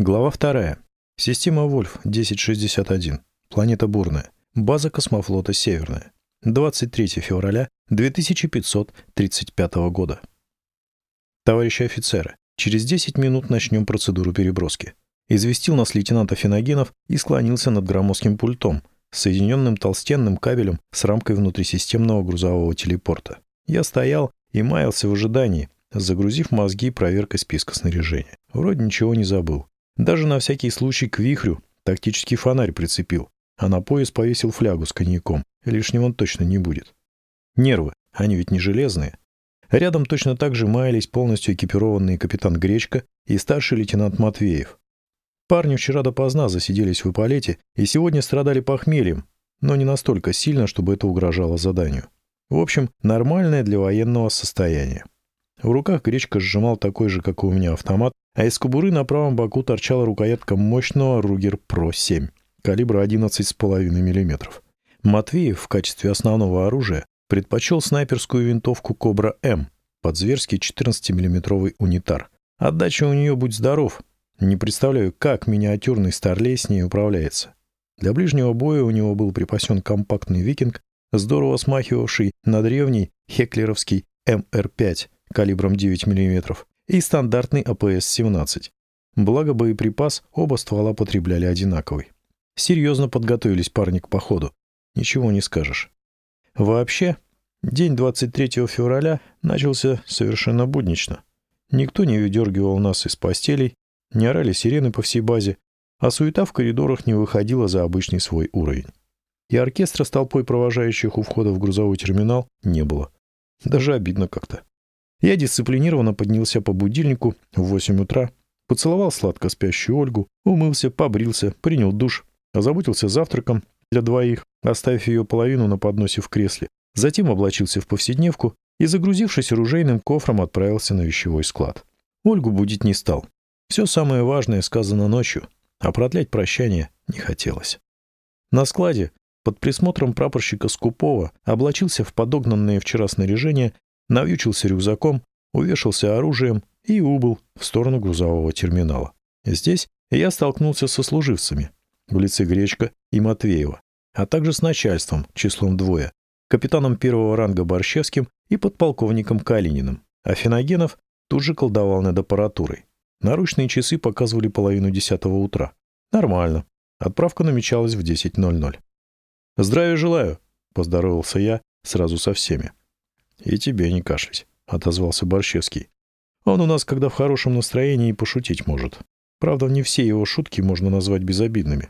Глава 2. Система Вольф-1061. Планета Бурная. База космофлота Северная. 23 февраля 2535 года. Товарищи офицеры, через 10 минут начнем процедуру переброски. Известил нас лейтенант Афиногенов и склонился над громоздким пультом, соединенным толстенным кабелем с рамкой внутрисистемного грузового телепорта. Я стоял и маялся в ожидании, загрузив мозги проверкой списка снаряжения. Вроде ничего не забыл. Даже на всякий случай к вихрю тактический фонарь прицепил, а на пояс повесил флягу с коньяком. Лишнего он точно не будет. Нервы, они ведь не железные. Рядом точно так же маялись полностью экипированные капитан Гречка и старший лейтенант Матвеев. Парни вчера допоздна засиделись в Ипполете и сегодня страдали похмельем, но не настолько сильно, чтобы это угрожало заданию. В общем, нормальное для военного состояние. В руках Гречка сжимал такой же, как и у меня, автомат, а из кобуры на правом боку торчала рукоятка мощного Ругер Про 7 калибра 11,5 мм. Матвеев в качестве основного оружия предпочел снайперскую винтовку Кобра М под зверский 14-мм унитар. Отдача у нее будь здоров. Не представляю, как миниатюрный Старлей с ней управляется. Для ближнего боя у него был припасен компактный викинг, здорово смахивавший на древний хеклеровский МР-5 калибром 9 мм и стандартный АПС-17. Благо боеприпас оба ствола потребляли одинаковый. Серьезно подготовились парни к походу. Ничего не скажешь. Вообще, день 23 февраля начался совершенно буднично. Никто не выдергивал нас из постелей, не орали сирены по всей базе, а суета в коридорах не выходила за обычный свой уровень. И оркестра с толпой провожающих у входа в грузовой терминал не было. Даже обидно как-то. Я дисциплинированно поднялся по будильнику в 8 утра, поцеловал сладко спящую Ольгу, умылся, побрился, принял душ, озаботился завтраком для двоих, оставив ее половину на подносе в кресле, затем облачился в повседневку и, загрузившись оружейным кофром, отправился на вещевой склад. Ольгу будить не стал. Все самое важное сказано ночью, а продлять прощание не хотелось. На складе под присмотром прапорщика Скупова облачился в подогнанное вчера снаряжение навьючился рюкзаком, увешался оружием и убыл в сторону грузового терминала. Здесь я столкнулся со служивцами в лице Гречка и Матвеева, а также с начальством числом двое, капитаном первого ранга Борщевским и подполковником Калининым. А Финогенов тут же колдовал над аппаратурой. Наручные часы показывали половину десятого утра. Нормально. Отправка намечалась в 10.00. «Здравия желаю», — поздоровался я сразу со всеми. «И тебе не кашлять», — отозвался Борщевский. «Он у нас, когда в хорошем настроении, пошутить может. Правда, не все его шутки можно назвать безобидными.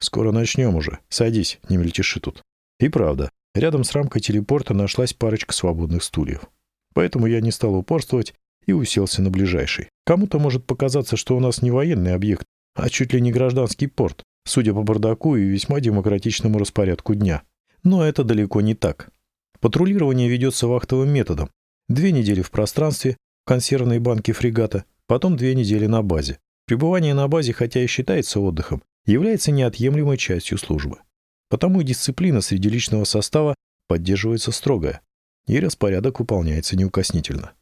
Скоро начнем уже. Садись, не мельтеши тут». И правда, рядом с рамкой телепорта нашлась парочка свободных стульев. Поэтому я не стал упорствовать и уселся на ближайший. Кому-то может показаться, что у нас не военный объект, а чуть ли не гражданский порт, судя по бардаку и весьма демократичному распорядку дня. Но это далеко не так. Патрулирование ведется вахтовым методом. Две недели в пространстве, в консервной банке фрегата, потом две недели на базе. Пребывание на базе, хотя и считается отдыхом, является неотъемлемой частью службы. Потому и дисциплина среди личного состава поддерживается строгая, и распорядок выполняется неукоснительно.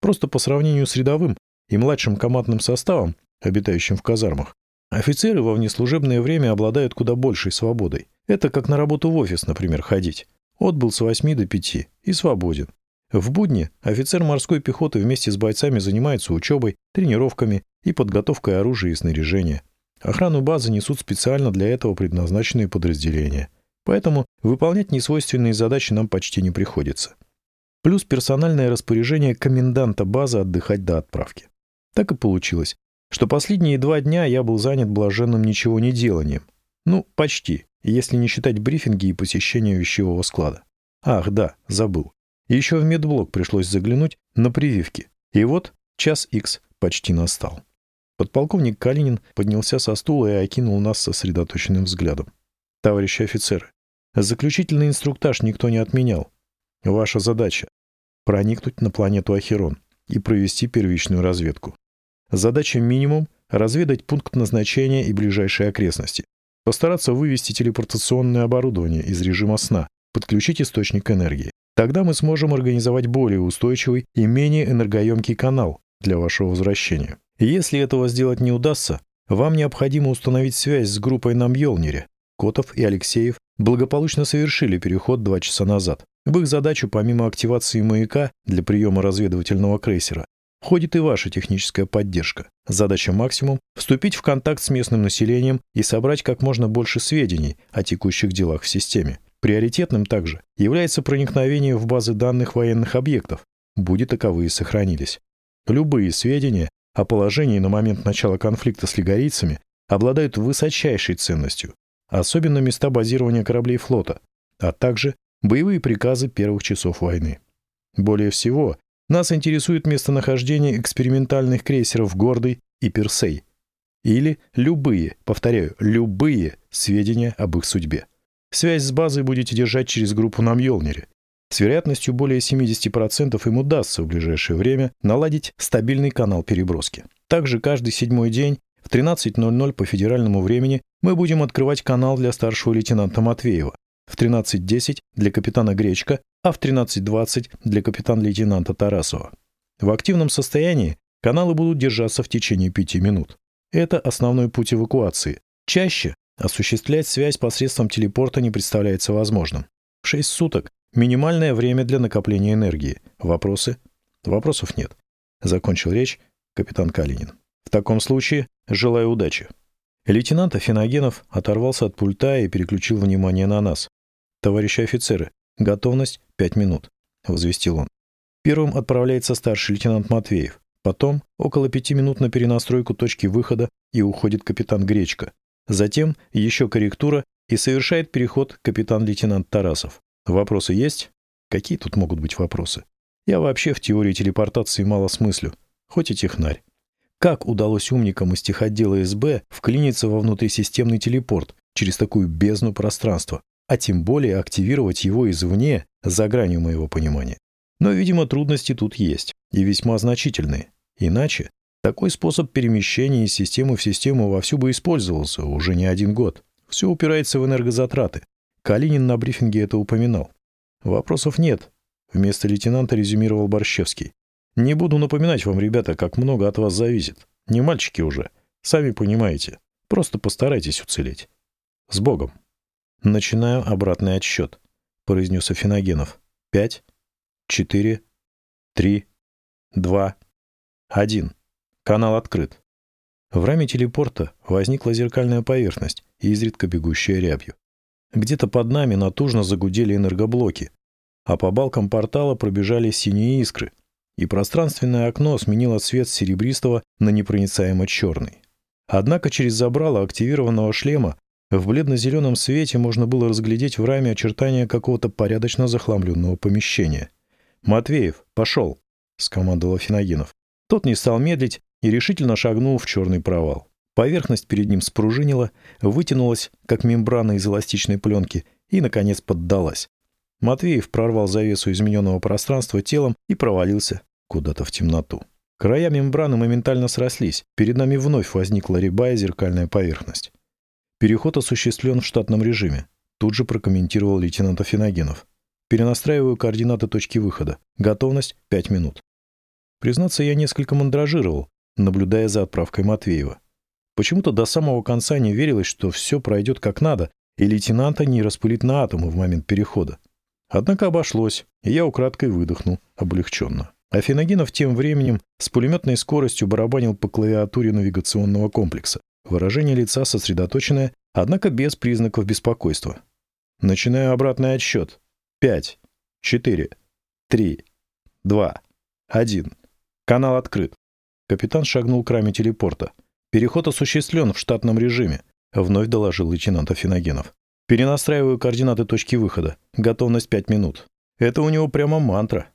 Просто по сравнению с рядовым и младшим командным составом, обитающим в казармах, офицеры во внеслужебное время обладают куда большей свободой. Это как на работу в офис, например, ходить. Отбыл с 8 до 5 и свободен. В будни офицер морской пехоты вместе с бойцами занимается учебой, тренировками и подготовкой оружия и снаряжения. Охрану базы несут специально для этого предназначенные подразделения. Поэтому выполнять несвойственные задачи нам почти не приходится. Плюс персональное распоряжение коменданта базы отдыхать до отправки. Так и получилось, что последние два дня я был занят блаженным ничего не деланием. Ну, почти если не считать брифинги и посещения вещевого склада. Ах, да, забыл. Еще в медблок пришлось заглянуть на прививки. И вот час икс почти настал. Подполковник Калинин поднялся со стула и окинул нас сосредоточенным взглядом. «Товарищи офицеры, заключительный инструктаж никто не отменял. Ваша задача — проникнуть на планету Ахерон и провести первичную разведку. Задача минимум — разведать пункт назначения и ближайшие окрестности. Постараться вывести телепортационное оборудование из режима сна, подключить источник энергии. Тогда мы сможем организовать более устойчивый и менее энергоемкий канал для вашего возвращения. Если этого сделать не удастся, Вам необходимо установить связь с группой на Мьолнире. Котов и Алексеев благополучно совершили переход два часа назад. В их задачу, помимо активации маяка для приема разведывательного крейсера, входит и ваша техническая поддержка. Задача максимум – вступить в контакт с местным населением и собрать как можно больше сведений о текущих делах в системе. Приоритетным также является проникновение в базы данных военных объектов, будет таковые сохранились. Любые сведения о положении на момент начала конфликта с лигорийцами обладают высочайшей ценностью, особенно места базирования кораблей флота, а также боевые приказы первых часов войны. Более всего, нас интересует местонахождение экспериментальных крейсеров «Гордый» и «Персей», или любые, повторяю, любые сведения об их судьбе. Связь с базой будете держать через группу на Мьолнире, с вероятностью более 70% им удастся в ближайшее время наладить стабильный канал переброски. Также каждый седьмой день в 13.00 по федеральному времени мы будем открывать канал для старшего лейтенанта Матвеева, в 13.10 для капитана Гречка, а в 13.20 для капитана-лейтенанта Тарасова. В активном состоянии каналы будут держаться в течение 5 минут. Это основной путь эвакуации. Чаще осуществлять связь посредством телепорта не представляется возможным. В 6 суток Минимальное время для накопления энергии. Вопросы? Вопросов нет. Закончил речь капитан Калинин. В таком случае желаю удачи. Лейтенант Афиногенов оторвался от пульта и переключил внимание на нас. «Товарищи офицеры, готовность пять минут», — возвестил он. Первым отправляется старший лейтенант Матвеев. Потом около пяти минут на перенастройку точки выхода и уходит капитан Гречка. Затем еще корректура и совершает переход капитан-лейтенант Тарасов. Вопросы есть? Какие тут могут быть вопросы? Я вообще в теории телепортации мало смыслю, хоть и технарь. Как удалось умникам из техотдела СБ вклиниться во внутрисистемный телепорт через такую бездну пространства, а тем более активировать его извне, за гранью моего понимания? Но, видимо, трудности тут есть, и весьма значительные. Иначе такой способ перемещения из системы в систему вовсю бы использовался уже не один год. Все упирается в энергозатраты. Калинин на брифинге это упоминал. «Вопросов нет», — вместо лейтенанта резюмировал Борщевский. «Не буду напоминать вам, ребята, как много от вас зависит. Не мальчики уже. Сами понимаете. Просто постарайтесь уцелеть. С Богом». «Начинаю обратный отсчет», — произнес Афиногенов. «Пять, четыре, три, два, один. Канал открыт». В раме телепорта возникла зеркальная поверхность, изредка бегущая рябью. Где-то под нами натужно загудели энергоблоки, а по балкам портала пробежали синие искры, и пространственное окно сменило цвет серебристого на непроницаемо черный. Однако через забрало активированного шлема в бледно-зеленом свете можно было разглядеть в раме очертания какого-то порядочно захламленного помещения. «Матвеев, пошел!» — скомандовал Финогенов. Тот не стал медлить и решительно шагнул в черный провал. Поверхность перед ним спружинила, вытянулась, как мембрана из эластичной пленки, и, наконец, поддалась. Матвеев прорвал завесу измененного пространства телом и провалился куда-то в темноту. Края мембраны моментально срослись. Перед нами вновь возникла рябая зеркальная поверхность. Переход осуществлен в штатном режиме. Тут же прокомментировал лейтенант Афиногенов. Перенастраиваю координаты точки выхода. Готовность — 5 минут. Признаться, я несколько мандражировал, наблюдая за отправкой Матвеева. Почему-то до самого конца не верилось, что все пройдет как надо, и лейтенанта не распылит на атомы в момент перехода. Однако обошлось, и я украдкой выдохнул, облегченно. Афиногенов тем временем с пулеметной скоростью барабанил по клавиатуре навигационного комплекса. Выражение лица сосредоточенное, однако без признаков беспокойства. Начинаю обратный отсчет. Пять, четыре, три, два, один. Канал открыт. Капитан шагнул к раме телепорта. Переход осуществлен в штатном режиме, вновь доложил лейтенант Афиногенов. Перенастраиваю координаты точки выхода. Готовность пять минут. Это у него прямо мантра.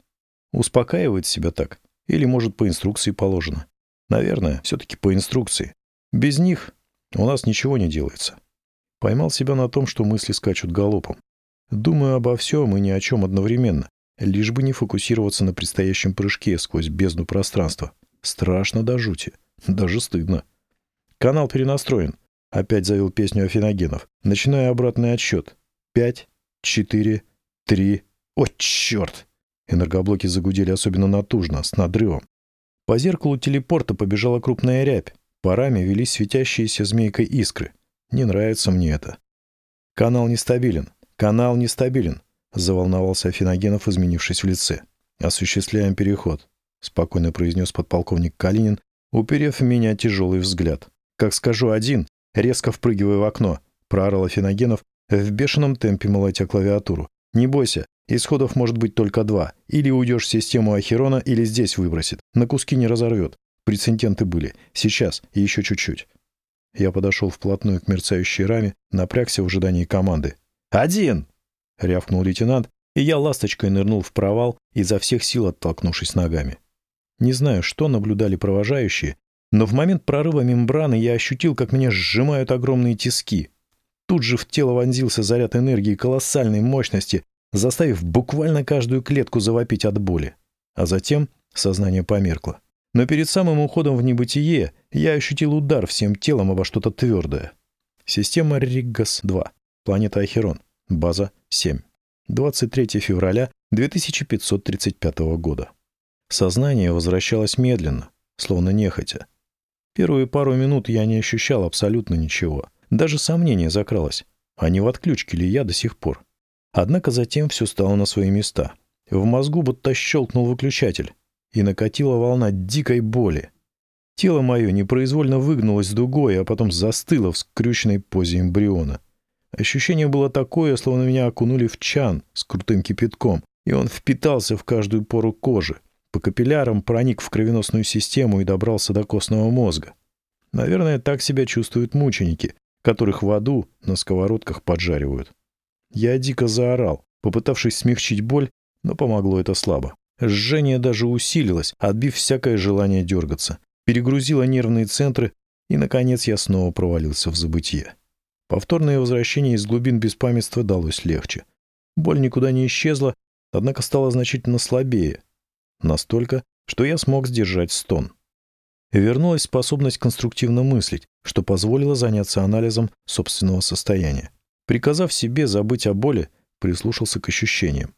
Успокаивает себя так. Или, может, по инструкции положено. Наверное, все-таки по инструкции. Без них у нас ничего не делается. Поймал себя на том, что мысли скачут галопом. Думаю обо всем и ни о чем одновременно, лишь бы не фокусироваться на предстоящем прыжке сквозь бездну пространства. Страшно до жути. Даже стыдно. Канал перенастроен. Опять завел песню Афиногенов. Начинаю обратный отсчет. Пять, четыре, три... О, черт! Энергоблоки загудели особенно натужно, с надрывом. По зеркалу телепорта побежала крупная рябь. По раме велись светящиеся змейкой искры. Не нравится мне это. «Канал нестабилен! Канал нестабилен!» — заволновался Афиногенов, изменившись в лице. «Осуществляем переход», — спокойно произнес подполковник Калинин, уперев в меня тяжелый взгляд. «Как скажу один, резко впрыгивая в окно», — проорал Афиногенов, в бешеном темпе молотя клавиатуру. «Не бойся, исходов может быть только два. Или уйдешь в систему Ахерона, или здесь выбросит. На куски не разорвет. Прецеденты были. Сейчас и еще чуть-чуть». Я подошел вплотную к мерцающей раме, напрягся в ожидании команды. «Один!» — рявкнул лейтенант, и я ласточкой нырнул в провал, изо всех сил оттолкнувшись ногами. Не знаю, что наблюдали провожающие, но в момент прорыва мембраны я ощутил, как меня сжимают огромные тиски. Тут же в тело вонзился заряд энергии колоссальной мощности, заставив буквально каждую клетку завопить от боли. А затем сознание померкло. Но перед самым уходом в небытие я ощутил удар всем телом обо что-то твердое. Система Риггас-2. Планета Ахерон. База 7. 23 февраля 2535 года. Сознание возвращалось медленно, словно нехотя. Первые пару минут я не ощущал абсолютно ничего. Даже сомнение закралось, а не в отключке ли я до сих пор. Однако затем все стало на свои места. В мозгу будто щелкнул выключатель, и накатила волна дикой боли. Тело мое непроизвольно выгнулось дугой, а потом застыло в скрюченной позе эмбриона. Ощущение было такое, словно меня окунули в чан с крутым кипятком, и он впитался в каждую пору кожи, по капиллярам проник в кровеносную систему и добрался до костного мозга. Наверное, так себя чувствуют мученики, которых в аду на сковородках поджаривают. Я дико заорал, попытавшись смягчить боль, но помогло это слабо. Жжение даже усилилось, отбив всякое желание дергаться, перегрузило нервные центры, и, наконец, я снова провалился в забытье. Повторное возвращение из глубин беспамятства далось легче. Боль никуда не исчезла, однако стала значительно слабее, Настолько, что я смог сдержать стон. Вернулась способность конструктивно мыслить, что позволило заняться анализом собственного состояния. Приказав себе забыть о боли, прислушался к ощущениям.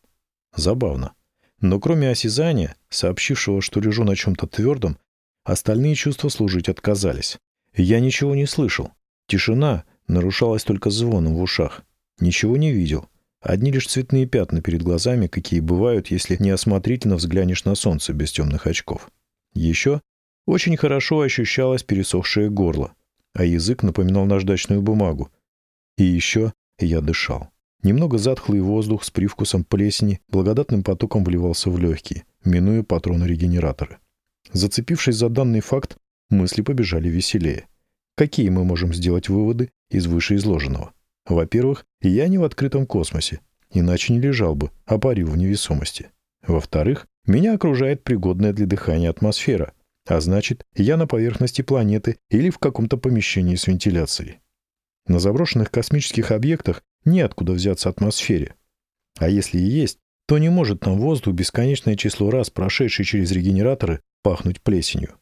Забавно. Но кроме осязания, сообщившего, что лежу на чем-то твердом, остальные чувства служить отказались. Я ничего не слышал. Тишина нарушалась только звоном в ушах. Ничего не видел. Одни лишь цветные пятна перед глазами, какие бывают, если неосмотрительно взглянешь на солнце без темных очков. Еще очень хорошо ощущалось пересохшее горло, а язык напоминал наждачную бумагу. И еще я дышал. Немного затхлый воздух с привкусом плесени благодатным потоком вливался в легкие, минуя патроны-регенераторы. Зацепившись за данный факт, мысли побежали веселее. Какие мы можем сделать выводы из вышеизложенного? Во-первых, я не в открытом космосе, иначе не лежал бы, а парил в невесомости. Во-вторых, меня окружает пригодная для дыхания атмосфера, а значит, я на поверхности планеты или в каком-то помещении с вентиляцией. На заброшенных космических объектах неоткуда взяться атмосфере. А если и есть, то не может там воздух бесконечное число раз, прошедший через регенераторы, пахнуть плесенью.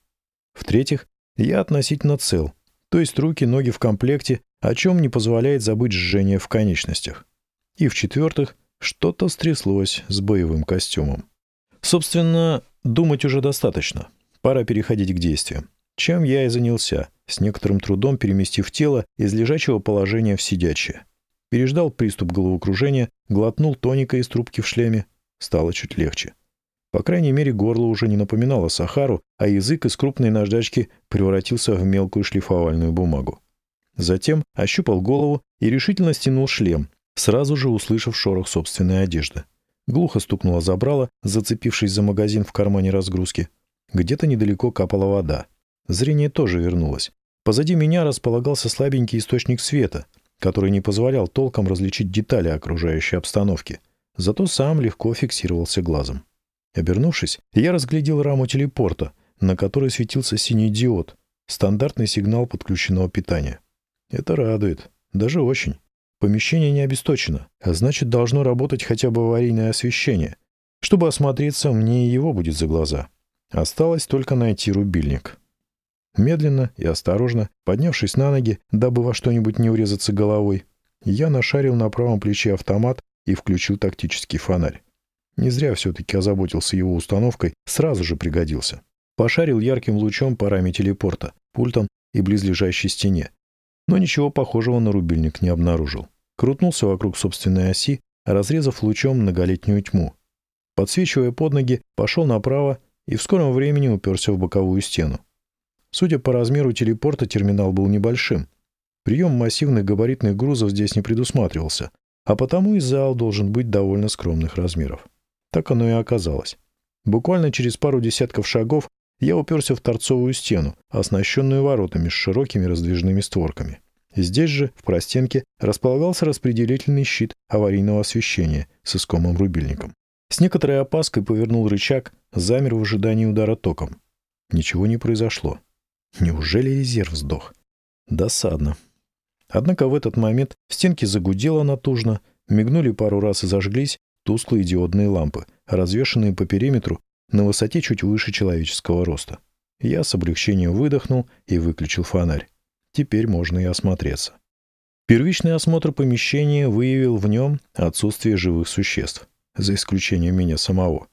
В-третьих, я относительно цел, то есть руки, ноги в комплекте, о чем не позволяет забыть жжение в конечностях. И в-четвертых, что-то стряслось с боевым костюмом. Собственно, думать уже достаточно. Пора переходить к действиям. Чем я и занялся, с некоторым трудом переместив тело из лежачего положения в сидячее. Переждал приступ головокружения, глотнул тоника из трубки в шлеме. Стало чуть легче. По крайней мере, горло уже не напоминало Сахару, а язык из крупной наждачки превратился в мелкую шлифовальную бумагу. Затем ощупал голову и решительно стянул шлем, сразу же услышав шорох собственной одежды. Глухо стукнуло забрало, зацепившись за магазин в кармане разгрузки. Где-то недалеко капала вода. Зрение тоже вернулось. Позади меня располагался слабенький источник света, который не позволял толком различить детали окружающей обстановки. Зато сам легко фиксировался глазом. Обернувшись, я разглядел раму телепорта, на которой светился синий диод, стандартный сигнал подключенного питания. Это радует. Даже очень. Помещение не обесточено, а значит, должно работать хотя бы аварийное освещение. Чтобы осмотреться, мне его будет за глаза. Осталось только найти рубильник. Медленно и осторожно, поднявшись на ноги, дабы во что-нибудь не урезаться головой, я нашарил на правом плече автомат и включил тактический фонарь. Не зря все-таки озаботился его установкой, сразу же пригодился. Пошарил ярким лучом по раме телепорта, пультом и близлежащей стене, но ничего похожего на рубильник не обнаружил. Крутнулся вокруг собственной оси, разрезав лучом многолетнюю тьму. Подсвечивая под ноги, пошел направо и в скором времени уперся в боковую стену. Судя по размеру телепорта, терминал был небольшим. Прием массивных габаритных грузов здесь не предусматривался, а потому и зал должен быть довольно скромных размеров. Так оно и оказалось. Буквально через пару десятков шагов я уперся в торцовую стену, оснащенную воротами с широкими раздвижными створками. Здесь же, в простенке, располагался распределительный щит аварийного освещения с искомым рубильником. С некоторой опаской повернул рычаг, замер в ожидании удара током. Ничего не произошло. Неужели резерв сдох? Досадно. Однако в этот момент в стенке загудело натужно, мигнули пару раз и зажглись тусклые диодные лампы, развешанные по периметру на высоте чуть выше человеческого роста. Я с облегчением выдохнул и выключил фонарь. Теперь можно и осмотреться. Первичный осмотр помещения выявил в нем отсутствие живых существ, за исключением меня самого.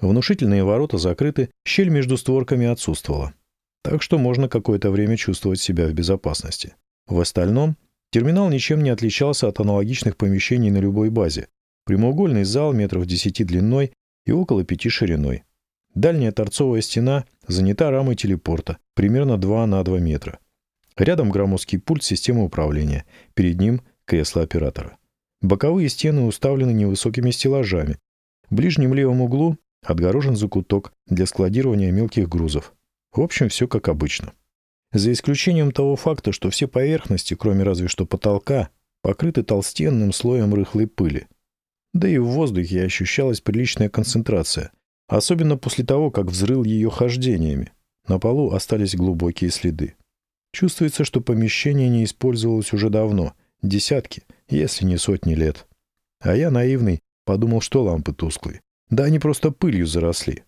Внушительные ворота закрыты, щель между створками отсутствовала. Так что можно какое-то время чувствовать себя в безопасности. В остальном терминал ничем не отличался от аналогичных помещений на любой базе. Прямоугольный зал метров 10 длиной и около 5 шириной. Дальняя торцовая стена занята рамой телепорта, примерно 2 на 2 метра. Рядом громоздкий пульт системы управления, перед ним кресло оператора. Боковые стены уставлены невысокими стеллажами. В ближнем левом углу отгорожен закуток для складирования мелких грузов. В общем, все как обычно. За исключением того факта, что все поверхности, кроме разве что потолка, покрыты толстенным слоем рыхлой пыли. Да и в воздухе ощущалась приличная концентрация, особенно после того, как взрыл ее хождениями. На полу остались глубокие следы. Чувствуется, что помещение не использовалось уже давно, десятки, если не сотни лет. А я, наивный, подумал, что лампы тусклые. Да они просто пылью заросли.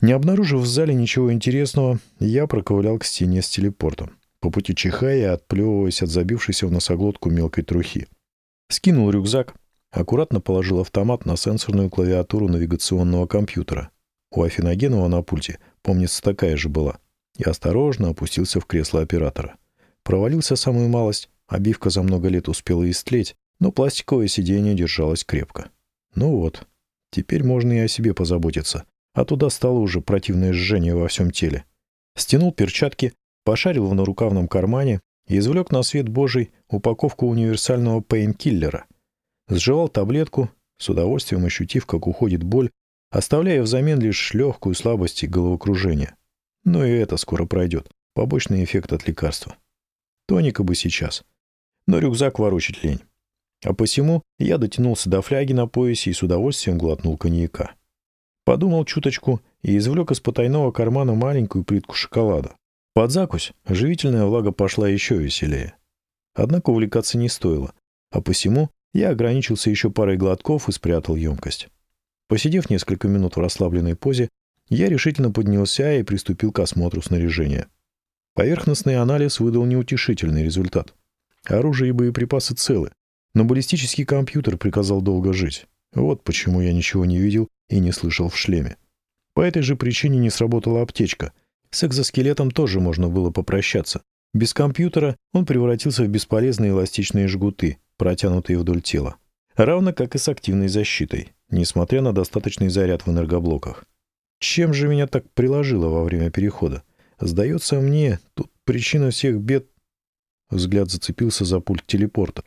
Не обнаружив в зале ничего интересного, я проковылял к стене с телепортом, по пути чихая и отплевываясь от забившейся в носоглотку мелкой трухи. Скинул рюкзак, аккуратно положил автомат на сенсорную клавиатуру навигационного компьютера. У Афиногенова на пульте, помнится, такая же была. И осторожно опустился в кресло оператора. Провалился самую малость, обивка за много лет успела истлеть, но пластиковое сиденье держалось крепко. Ну вот, теперь можно и о себе позаботиться, а туда стало уже противное жжение во всем теле. Стянул перчатки, пошарил в нарукавном кармане и извлек на свет Божий упаковку универсального пейнкиллера. Сживал таблетку, с удовольствием ощутив, как уходит боль, оставляя взамен лишь легкую слабость и головокружение. Но и это скоро пройдет. Побочный эффект от лекарства. Тоника бы сейчас. Но рюкзак ворочать лень. А посему я дотянулся до фляги на поясе и с удовольствием глотнул коньяка. Подумал чуточку и извлек из потайного кармана маленькую плитку шоколада. Под закусь живительная влага пошла еще веселее. Однако увлекаться не стоило, а посему я ограничился еще парой глотков и спрятал емкость. Посидев несколько минут в расслабленной позе, я решительно поднялся и приступил к осмотру снаряжения. Поверхностный анализ выдал неутешительный результат. Оружие и боеприпасы целы, но баллистический компьютер приказал долго жить. Вот почему я ничего не видел и не слышал в шлеме. По этой же причине не сработала аптечка. С экзоскелетом тоже можно было попрощаться. Без компьютера он превратился в бесполезные эластичные жгуты, протянутые вдоль тела. Равно как и с активной защитой, несмотря на достаточный заряд в энергоблоках. Чем же меня так приложило во время перехода? Сдается мне, тут причина всех бед... Взгляд зацепился за пульт телепорта.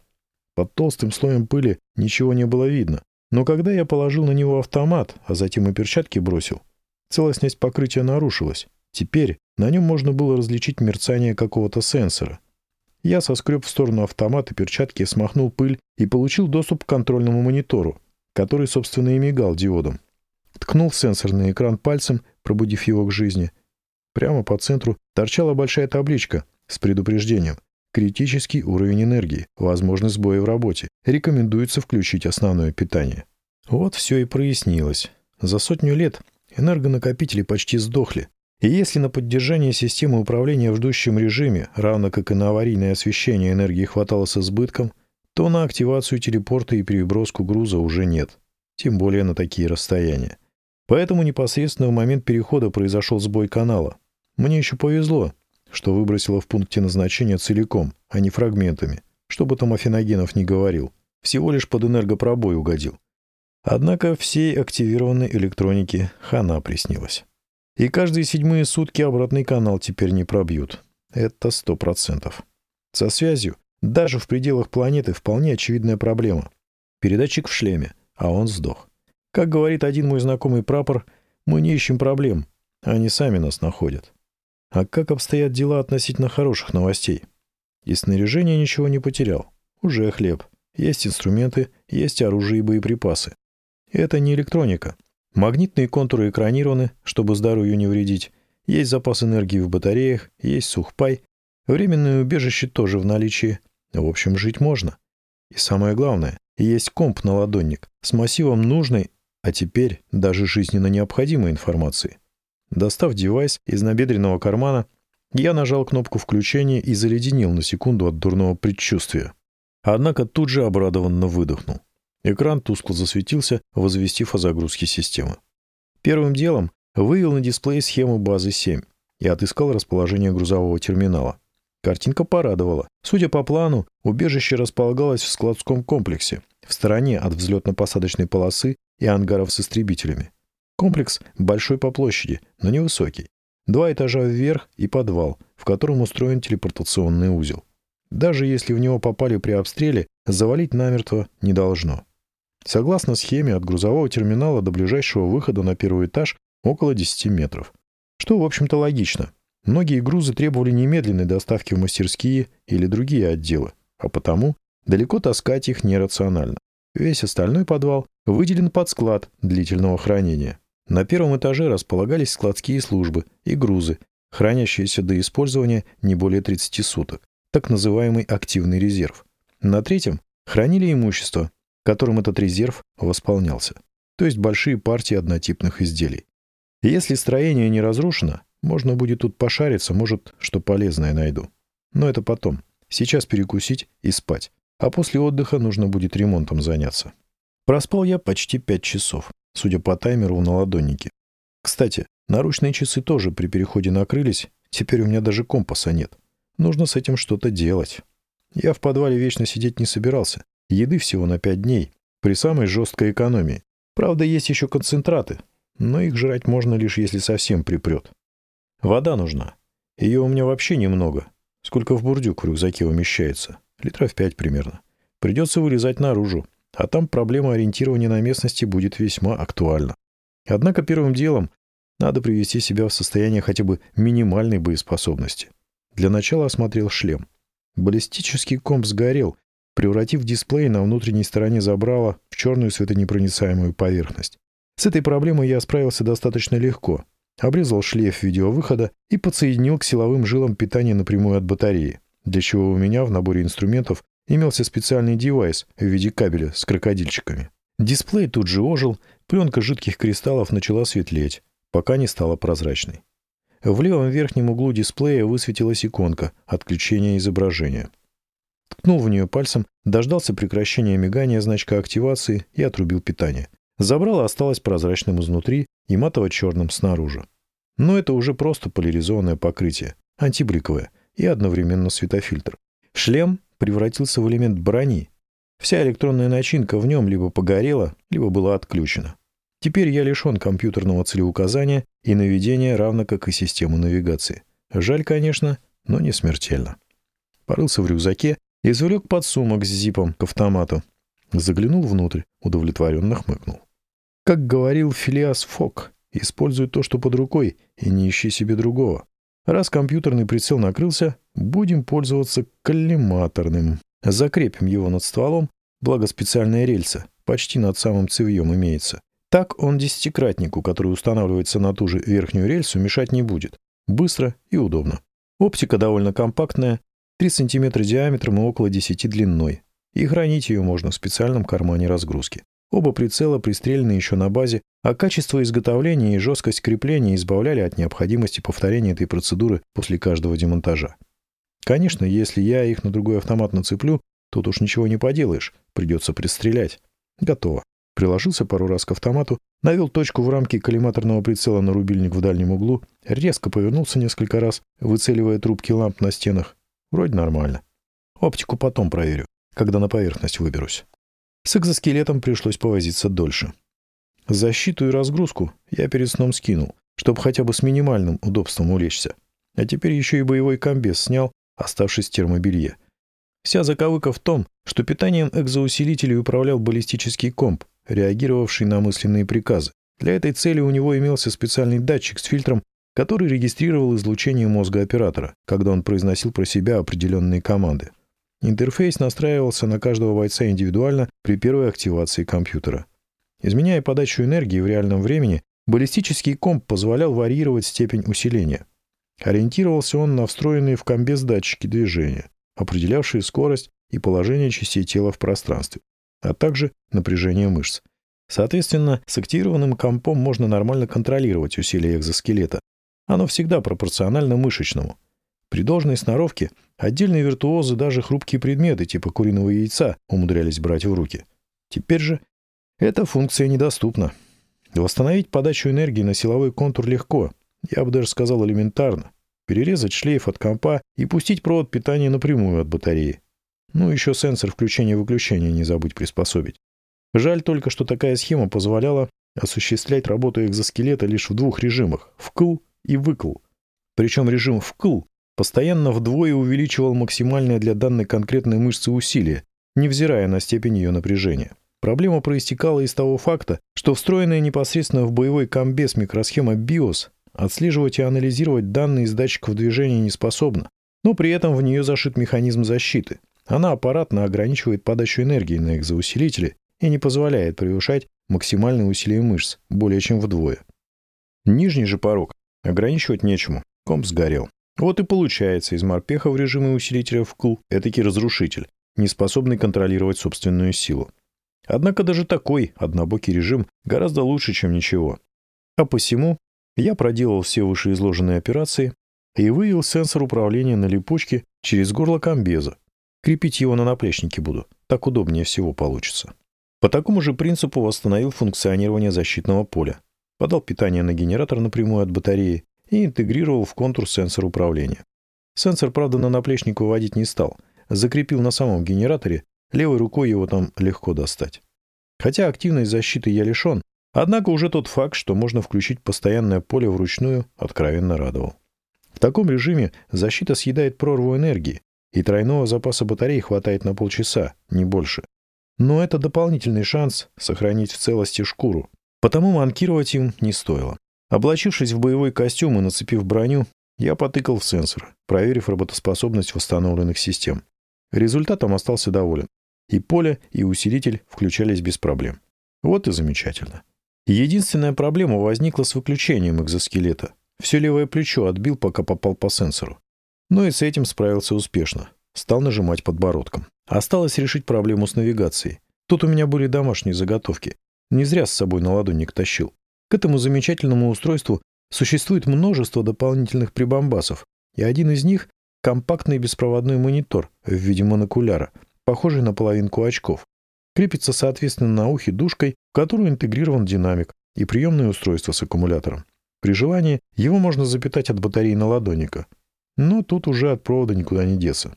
Под толстым слоем пыли ничего не было видно. Но когда я положил на него автомат, а затем и перчатки бросил, целостность покрытия нарушилась. Теперь на нем можно было различить мерцание какого-то сенсора. Я соскреб в сторону автомата перчатки, смахнул пыль и получил доступ к контрольному монитору, который, собственно, и мигал диодом. Ткнул сенсорный экран пальцем, пробудив его к жизни. Прямо по центру торчала большая табличка с предупреждением. Критический уровень энергии, возможны сбои в работе. Рекомендуется включить основное питание. Вот все и прояснилось. За сотню лет энергонакопители почти сдохли. И если на поддержание системы управления в ждущем режиме, равно как и на аварийное освещение энергии хватало с избытком, то на активацию телепорта и переброску груза уже нет. Тем более на такие расстояния. Поэтому непосредственно в момент перехода произошел сбой канала. Мне еще повезло. Что выбросила в пункте назначения целиком, а не фрагментами, чтобы там Афиногенов не говорил. Всего лишь под энергопробой угодил. Однако всей активированной электронике хана приснилась. И каждые седьмые сутки обратный канал теперь не пробьют. Это сто процентов. Со связью, даже в пределах планеты, вполне очевидная проблема. Передатчик в шлеме, а он сдох. Как говорит один мой знакомый прапор, мы не ищем проблем, они сами нас находят. А как обстоят дела относительно хороших новостей? И снаряжение ничего не потерял. Уже хлеб. Есть инструменты, есть оружие и боеприпасы. Это не электроника. Магнитные контуры экранированы, чтобы здоровью не вредить. Есть запас энергии в батареях, есть сухпай. Временное убежище тоже в наличии. В общем, жить можно. И самое главное, есть комп-наладонник с массивом нужной, а теперь даже жизненно необходимой информации. Достав девайс из набедренного кармана, я нажал кнопку включения и заледенел на секунду от дурного предчувствия. Однако тут же обрадованно выдохнул. Экран тускло засветился, возвестив о загрузке системы. Первым делом вывел на дисплей схему базы 7 и отыскал расположение грузового терминала. Картинка порадовала. Судя по плану, убежище располагалось в складском комплексе, в стороне от взлетно-посадочной полосы и ангаров с истребителями. Комплекс большой по площади, но невысокий. Два этажа вверх и подвал, в котором устроен телепортационный узел. Даже если в него попали при обстреле, завалить намертво не должно. Согласно схеме, от грузового терминала до ближайшего выхода на первый этаж около 10 метров. Что, в общем-то, логично. Многие грузы требовали немедленной доставки в мастерские или другие отделы, а потому далеко таскать их нерационально. Весь остальной подвал выделен под склад длительного хранения. На первом этаже располагались складские службы и грузы, хранящиеся до использования не более 30 суток, так называемый активный резерв. На третьем хранили имущество, которым этот резерв восполнялся, то есть большие партии однотипных изделий. Если строение не разрушено, можно будет тут пошариться, может, что полезное найду. Но это потом. Сейчас перекусить и спать. А после отдыха нужно будет ремонтом заняться. Проспал я почти пять часов судя по таймеру в наладоннике. Кстати, наручные часы тоже при переходе накрылись, теперь у меня даже компаса нет. Нужно с этим что-то делать. Я в подвале вечно сидеть не собирался. Еды всего на пять дней, при самой жесткой экономии. Правда, есть еще концентраты, но их жрать можно лишь если совсем припрет. Вода нужна. Ее у меня вообще немного. Сколько в бурдюк в рюкзаке умещается? Литров пять примерно. Придется вылезать наружу, а там проблема ориентирования на местности будет весьма актуальна. Однако первым делом надо привести себя в состояние хотя бы минимальной боеспособности. Для начала осмотрел шлем. Баллистический комп сгорел, превратив дисплей на внутренней стороне забрала в черную светонепроницаемую поверхность. С этой проблемой я справился достаточно легко. Обрезал шлейф видеовыхода и подсоединил к силовым жилам питание напрямую от батареи, для чего у меня в наборе инструментов имелся специальный девайс в виде кабеля с крокодильчиками. Дисплей тут же ожил, пленка жидких кристаллов начала светлеть, пока не стала прозрачной. В левом верхнем углу дисплея высветилась иконка «Отключение изображения». Ткнул в нее пальцем, дождался прекращения мигания значка активации и отрубил питание. Забрало осталось прозрачным изнутри и матово-черным снаружи. Но это уже просто поляризованное покрытие, антибликовое и одновременно светофильтр. Шлем превратился в элемент брони. Вся электронная начинка в нем либо погорела, либо была отключена. Теперь я лишен компьютерного целеуказания и наведения, равно как и системы навигации. Жаль, конечно, но не смертельно. Порылся в рюкзаке, извлек подсумок с зипом к автомату. Заглянул внутрь, удовлетворенно хмыкнул. Как говорил Филиас Фок, используй то, что под рукой, и не ищи себе другого. Раз компьютерный прицел накрылся, будем пользоваться коллиматорным. Закрепим его над стволом, благо специальная рельса, почти над самым цевьем имеется. Так он десятикратнику, который устанавливается на ту же верхнюю рельсу, мешать не будет. Быстро и удобно. Оптика довольно компактная, 3 см диаметром и около 10 длиной. И хранить ее можно в специальном кармане разгрузки. Оба прицела пристрелены еще на базе, а качество изготовления и жесткость крепления избавляли от необходимости повторения этой процедуры после каждого демонтажа. Конечно, если я их на другой автомат нацеплю, тут уж ничего не поделаешь, придется пристрелять. Готово. Приложился пару раз к автомату, навел точку в рамке коллиматорного прицела на рубильник в дальнем углу, резко повернулся несколько раз, выцеливая трубки ламп на стенах. Вроде нормально. Оптику потом проверю, когда на поверхность выберусь. С экзоскелетом пришлось повозиться дольше. Защиту и разгрузку я перед сном скинул, чтобы хотя бы с минимальным удобством улечься. А теперь еще и боевой комбез снял, оставшись в термобелье. Вся заковыка в том, что питанием экзоусилителей управлял баллистический комп, реагировавший на мысленные приказы. Для этой цели у него имелся специальный датчик с фильтром, который регистрировал излучение мозга оператора, когда он произносил про себя определенные команды. Интерфейс настраивался на каждого бойца индивидуально при первой активации компьютера. Изменяя подачу энергии в реальном времени, баллистический комп позволял варьировать степень усиления. Ориентировался он на встроенные в комбез датчики движения, определявшие скорость и положение частей тела в пространстве а также напряжение мышц. Соответственно, с активированным компом можно нормально контролировать усилие экзоскелета. Оно всегда пропорционально мышечному. При должной сноровке отдельные виртуозы даже хрупкие предметы типа куриного яйца умудрялись брать в руки. Теперь же эта функция недоступна. Восстановить подачу энергии на силовой контур легко, я бы даже сказал элементарно. Перерезать шлейф от компа и пустить провод питания напрямую от батареи. Ну, еще сенсор включения-выключения не забудь приспособить. Жаль только, что такая схема позволяла осуществлять работу экзоскелета лишь в двух режимах – вкл и выкл. Причем режим вкл постоянно вдвое увеличивал максимальное для данной конкретной мышцы усилие, невзирая на степень ее напряжения. Проблема проистекала из того факта, что встроенная непосредственно в боевой комбез микросхема BIOS отслеживать и анализировать данные из датчиков движения не способна, но при этом в нее зашит механизм защиты – она аппаратно ограничивает подачу энергии на экзоусилители и не позволяет превышать максимальное усилие мышц более чем вдвое. Нижний же порог ограничивать нечему, комп сгорел. Вот и получается из морпеха в режиме усилителя вкл этакий разрушитель, не способный контролировать собственную силу. Однако даже такой однобокий режим гораздо лучше, чем ничего. А посему я проделал все вышеизложенные операции и вывел сенсор управления на липучке через горло комбеза, Крепить его на наплечнике буду. Так удобнее всего получится. По такому же принципу восстановил функционирование защитного поля. Подал питание на генератор напрямую от батареи и интегрировал в контур сенсор управления. Сенсор, правда, на наплечник выводить не стал. Закрепил на самом генераторе, левой рукой его там легко достать. Хотя активной защиты я лишен, однако уже тот факт, что можно включить постоянное поле вручную, откровенно радовал. В таком режиме защита съедает прорву энергии, и тройного запаса батарей хватает на полчаса, не больше. Но это дополнительный шанс сохранить в целости шкуру, потому манкировать им не стоило. Облачившись в боевой костюм и нацепив броню, я потыкал в сенсор, проверив работоспособность восстановленных систем. Результатом остался доволен. И поле, и усилитель включались без проблем. Вот и замечательно. Единственная проблема возникла с выключением экзоскелета. Все левое плечо отбил, пока попал по сенсору. Но и с этим справился успешно. Стал нажимать подбородком. Осталось решить проблему с навигацией. Тут у меня были домашние заготовки. Не зря с собой на ладонник тащил. К этому замечательному устройству существует множество дополнительных прибамбасов, и один из них — компактный беспроводной монитор в виде монокуляра, похожий на половинку очков. Крепится, соответственно, на ухе душкой, в которую интегрирован динамик и приемное устройство с аккумулятором. При желании его можно запитать от батареи на ладонника. Но тут уже от провода никуда не деться.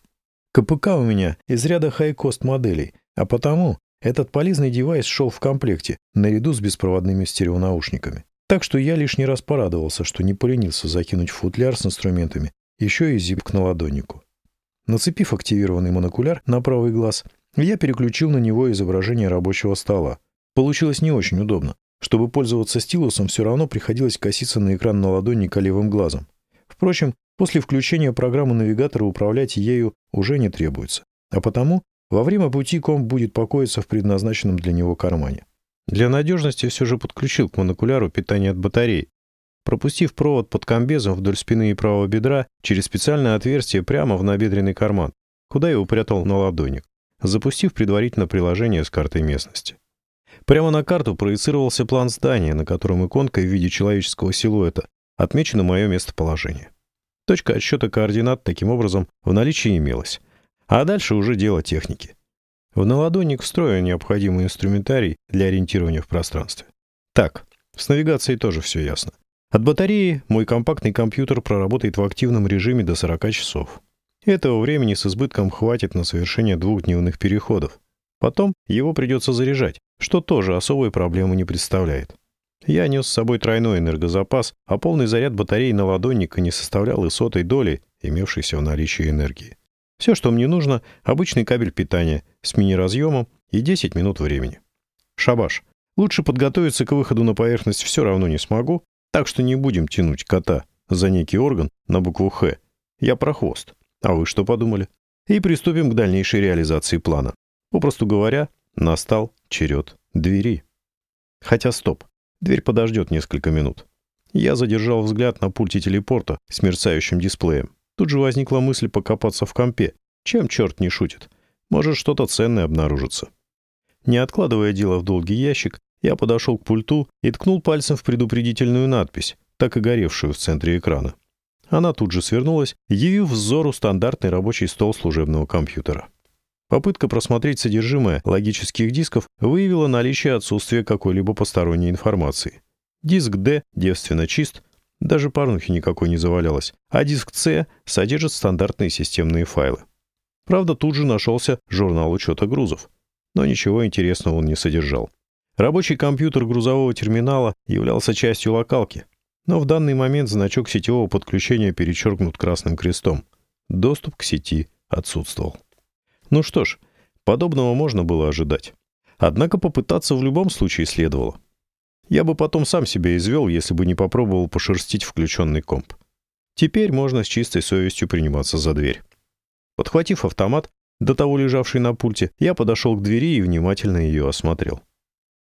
КПК у меня из ряда хай-кост моделей, а потому этот полезный девайс шел в комплекте, наряду с беспроводными стереонаушниками. Так что я лишний раз порадовался, что не поленился закинуть футляр с инструментами, еще и зип к наладоннику. Нацепив активированный монокуляр на правый глаз, я переключил на него изображение рабочего стола. Получилось не очень удобно. Чтобы пользоваться стилусом, все равно приходилось коситься на экран наладонника левым глазом. Впрочем, После включения программы навигатора управлять ею уже не требуется. А потому во время пути комп будет покоиться в предназначенном для него кармане. Для надежности все же подключил к монокуляру питание от батареи, пропустив провод под комбезом вдоль спины и правого бедра через специальное отверстие прямо в набедренный карман, куда я упрятал на ладоник, запустив предварительно приложение с картой местности. Прямо на карту проецировался план здания, на котором иконкой в виде человеческого силуэта отмечено мое местоположение. Точка отсчета координат таким образом в наличии имелась. А дальше уже дело техники. В наладонник встроен необходимый инструментарий для ориентирования в пространстве. Так, с навигацией тоже все ясно. От батареи мой компактный компьютер проработает в активном режиме до 40 часов. Этого времени с избытком хватит на совершение двухдневных переходов. Потом его придется заряжать, что тоже особой проблемы не представляет. Я нес с собой тройной энергозапас, а полный заряд батареи на ладонника не составлял и сотой доли имевшейся в наличии энергии. Все, что мне нужно, обычный кабель питания с мини-разъемом и 10 минут времени. Шабаш. Лучше подготовиться к выходу на поверхность все равно не смогу, так что не будем тянуть кота за некий орган на букву «Х». Я про хвост. А вы что подумали? И приступим к дальнейшей реализации плана. Попросту говоря, настал черед двери. Хотя стоп, дверь подождет несколько минут. Я задержал взгляд на пульте телепорта с мерцающим дисплеем. Тут же возникла мысль покопаться в компе. Чем черт не шутит? Может, что-то ценное обнаружится. Не откладывая дело в долгий ящик, я подошел к пульту и ткнул пальцем в предупредительную надпись, так и горевшую в центре экрана. Она тут же свернулась, явив взору стандартный рабочий стол служебного компьютера. Попытка просмотреть содержимое логических дисков выявила наличие отсутствия какой-либо посторонней информации. Диск D девственно чист, даже порнухи никакой не завалялось, а диск C содержит стандартные системные файлы. Правда, тут же нашелся журнал учета грузов, но ничего интересного он не содержал. Рабочий компьютер грузового терминала являлся частью локалки, но в данный момент значок сетевого подключения перечеркнут красным крестом. Доступ к сети отсутствовал. Ну что ж, подобного можно было ожидать. Однако попытаться в любом случае следовало. Я бы потом сам себя извел, если бы не попробовал пошерстить включенный комп. Теперь можно с чистой совестью приниматься за дверь. Подхватив автомат, до того лежавший на пульте, я подошел к двери и внимательно ее осмотрел.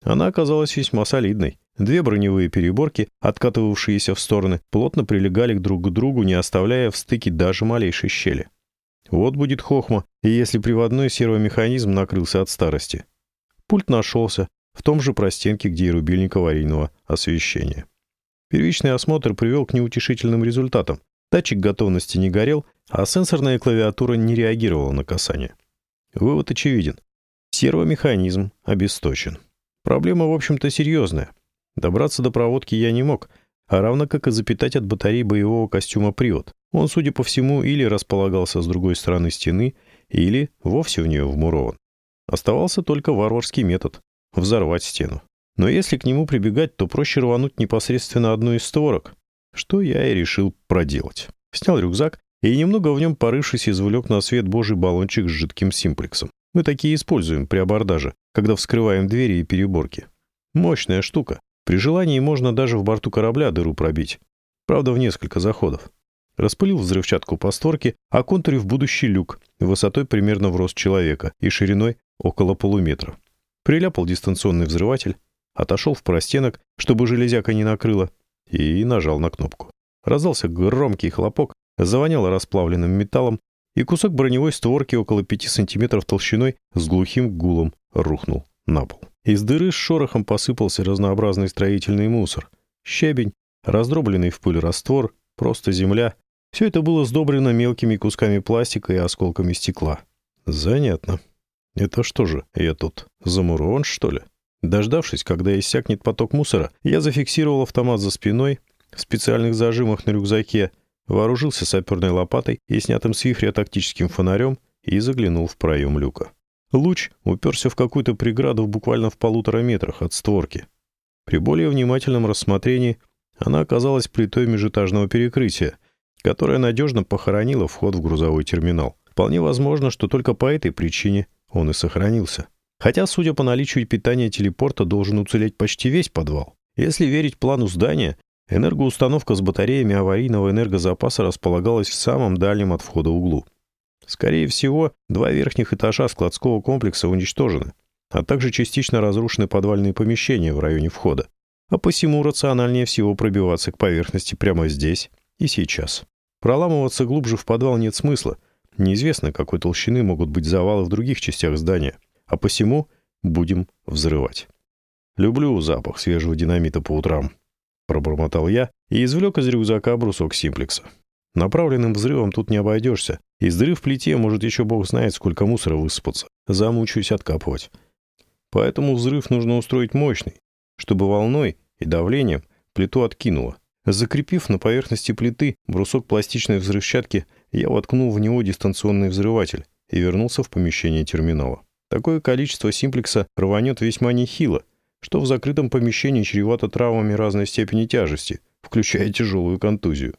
Она оказалась весьма солидной. Две броневые переборки, откатывавшиеся в стороны, плотно прилегали друг к другу, не оставляя в стыке даже малейшей щели. Вот будет хохма, если приводной сервомеханизм накрылся от старости. Пульт нашелся в том же простенке, где и рубильник аварийного освещения. Первичный осмотр привел к неутешительным результатам. Датчик готовности не горел, а сенсорная клавиатура не реагировала на касание. Вывод очевиден. Сервомеханизм обесточен. Проблема, в общем-то, серьезная. Добраться до проводки я не мог, а равно как и запитать от батареи боевого костюма привод. Он, судя по всему, или располагался с другой стороны стены, или вовсе в нее вмурован. Оставался только варварский метод — взорвать стену. Но если к нему прибегать, то проще рвануть непосредственно одну из створок, что я и решил проделать. Снял рюкзак и, немного в нем порывшись, извлек на свет божий баллончик с жидким симплексом. Мы такие используем при абордаже, когда вскрываем двери и переборки. Мощная штука. При желании можно даже в борту корабля дыру пробить. Правда, в несколько заходов. Распылил взрывчатку по створке, оконтурив будущий люк высотой примерно в рост человека и шириной около полуметра. Приляпал дистанционный взрыватель, отошел в простенок, чтобы железяка не накрыла, и нажал на кнопку. Раздался громкий хлопок, завоняло расплавленным металлом, и кусок броневой створки около 5 сантиметров толщиной с глухим гулом рухнул на пол. Из дыры с шорохом посыпался разнообразный строительный мусор. Щебень, раздробленный в пыль раствор, просто земля. Все это было сдобрено мелкими кусками пластика и осколками стекла. Занятно. Это что же, я тут замурован, что ли? Дождавшись, когда иссякнет поток мусора, я зафиксировал автомат за спиной, в специальных зажимах на рюкзаке, вооружился саперной лопатой и снятым с вихря тактическим фонарем и заглянул в проем люка. Луч уперся в какую-то преграду буквально в полутора метрах от створки. При более внимательном рассмотрении она оказалась плитой межэтажного перекрытия, которая надежно похоронила вход в грузовой терминал. Вполне возможно, что только по этой причине он и сохранился. Хотя, судя по наличию питания телепорта, должен уцелеть почти весь подвал. Если верить плану здания, Энергоустановка с батареями аварийного энергозапаса располагалась в самом дальнем от входа углу. Скорее всего, два верхних этажа складского комплекса уничтожены, а также частично разрушены подвальные помещения в районе входа. А посему рациональнее всего пробиваться к поверхности прямо здесь и сейчас. Проламываться глубже в подвал нет смысла. Неизвестно, какой толщины могут быть завалы в других частях здания. А посему будем взрывать. Люблю запах свежего динамита по утрам. Пробормотал я и извлек из рюкзака брусок симплекса. Направленным взрывом тут не обойдешься. Из дыры в плите может еще бог знает, сколько мусора высыпаться. замучаюсь откапывать. Поэтому взрыв нужно устроить мощный, чтобы волной и давлением плиту откинуло. Закрепив на поверхности плиты брусок пластичной взрывчатки, я воткнул в него дистанционный взрыватель и вернулся в помещение терминала. Такое количество симплекса рванет весьма нехило, что в закрытом помещении чревато травмами разной степени тяжести, включая тяжелую контузию.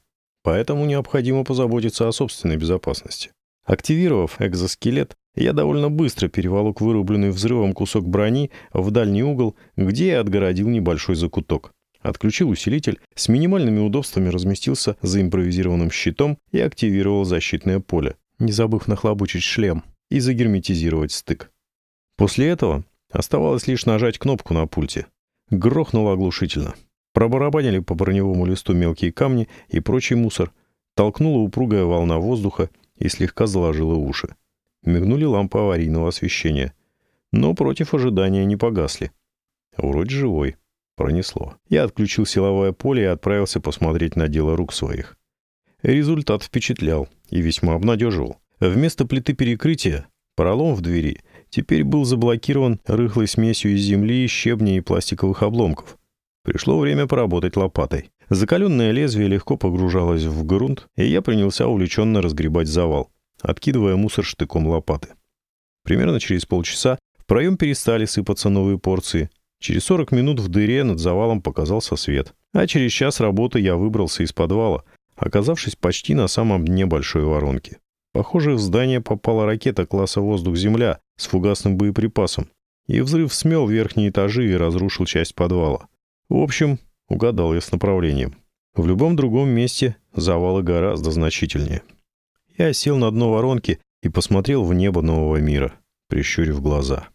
Поэтому необходимо позаботиться о собственной безопасности. Активировав экзоскелет, я довольно быстро переволок вырубленный взрывом кусок брони в дальний угол, где я отгородил небольшой закуток. Отключил усилитель, с минимальными удобствами разместился за импровизированным щитом и активировал защитное поле, не забыв нахлобучить шлем и загерметизировать стык. После этого оставалось лишь нажать кнопку на пульте. Грохнуло оглушительно. Пробарабанили по броневому листу мелкие камни и прочий мусор. Толкнула упругая волна воздуха и слегка заложила уши. Мигнули лампы аварийного освещения. Но против ожидания не погасли. Вроде живой. Пронесло. Я отключил силовое поле и отправился посмотреть на дело рук своих. Результат впечатлял и весьма обнадеживал. Вместо плиты перекрытия пролом в двери теперь был заблокирован рыхлой смесью из земли, щебня и пластиковых обломков. Пришло время поработать лопатой. Закаленное лезвие легко погружалось в грунт, и я принялся увлеченно разгребать завал, откидывая мусор штыком лопаты. Примерно через полчаса в проем перестали сыпаться новые порции, Через 40 минут в дыре над завалом показался свет. А через час работы я выбрался из подвала, оказавшись почти на самом дне большой воронки. Похоже, в здание попала ракета класса «Воздух-Земля» с фугасным боеприпасом, и взрыв смел верхние этажи и разрушил часть подвала. В общем, угадал я с направлением. В любом другом месте завалы гораздо значительнее. Я сел на дно воронки и посмотрел в небо нового мира, прищурив глаза.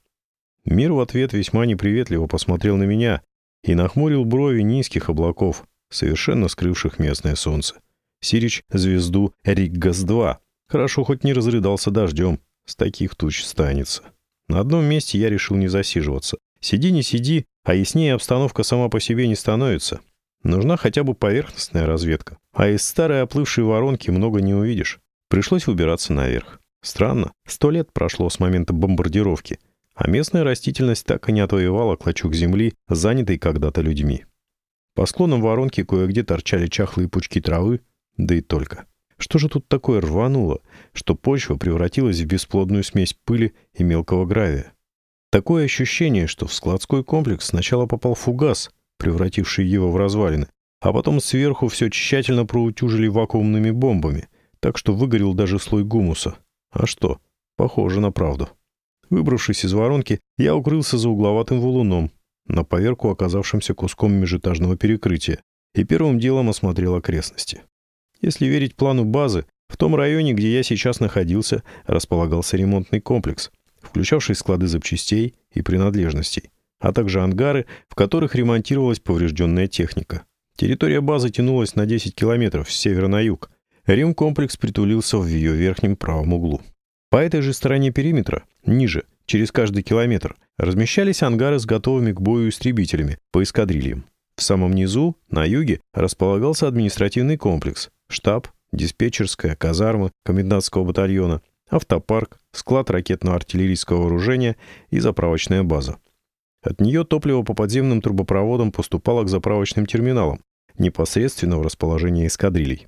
Мир в ответ весьма неприветливо посмотрел на меня и нахмурил брови низких облаков, совершенно скрывших местное солнце. Сирич звезду Риггас-2. Хорошо хоть не разрыдался дождем. С таких туч станется. На одном месте я решил не засиживаться. Сиди, не сиди, а яснее обстановка сама по себе не становится. Нужна хотя бы поверхностная разведка. А из старой оплывшей воронки много не увидишь. Пришлось выбираться наверх. Странно, сто лет прошло с момента бомбардировки — а местная растительность так и не отвоевала клочок земли, занятый когда-то людьми. По склонам воронки кое-где торчали чахлые пучки травы, да и только. Что же тут такое рвануло, что почва превратилась в бесплодную смесь пыли и мелкого гравия? Такое ощущение, что в складской комплекс сначала попал фугас, превративший его в развалины, а потом сверху все тщательно проутюжили вакуумными бомбами, так что выгорел даже слой гумуса. А что? Похоже на правду. Выбравшись из воронки, я укрылся за угловатым валуном, на поверку оказавшимся куском межэтажного перекрытия, и первым делом осмотрел окрестности. Если верить плану базы, в том районе, где я сейчас находился, располагался ремонтный комплекс, включавший склады запчастей и принадлежностей, а также ангары, в которых ремонтировалась поврежденная техника. Территория базы тянулась на 10 километров с севера на юг. Ремкомплекс притулился в ее верхнем правом углу. По этой же стороне периметра, ниже, через каждый километр, размещались ангары с готовыми к бою истребителями по эскадрильям. В самом низу, на юге, располагался административный комплекс, штаб, диспетчерская, казарма комендантского батальона, автопарк, склад ракетно-артиллерийского вооружения и заправочная база. От нее топливо по подземным трубопроводам поступало к заправочным терминалам, непосредственно в расположении эскадрилей.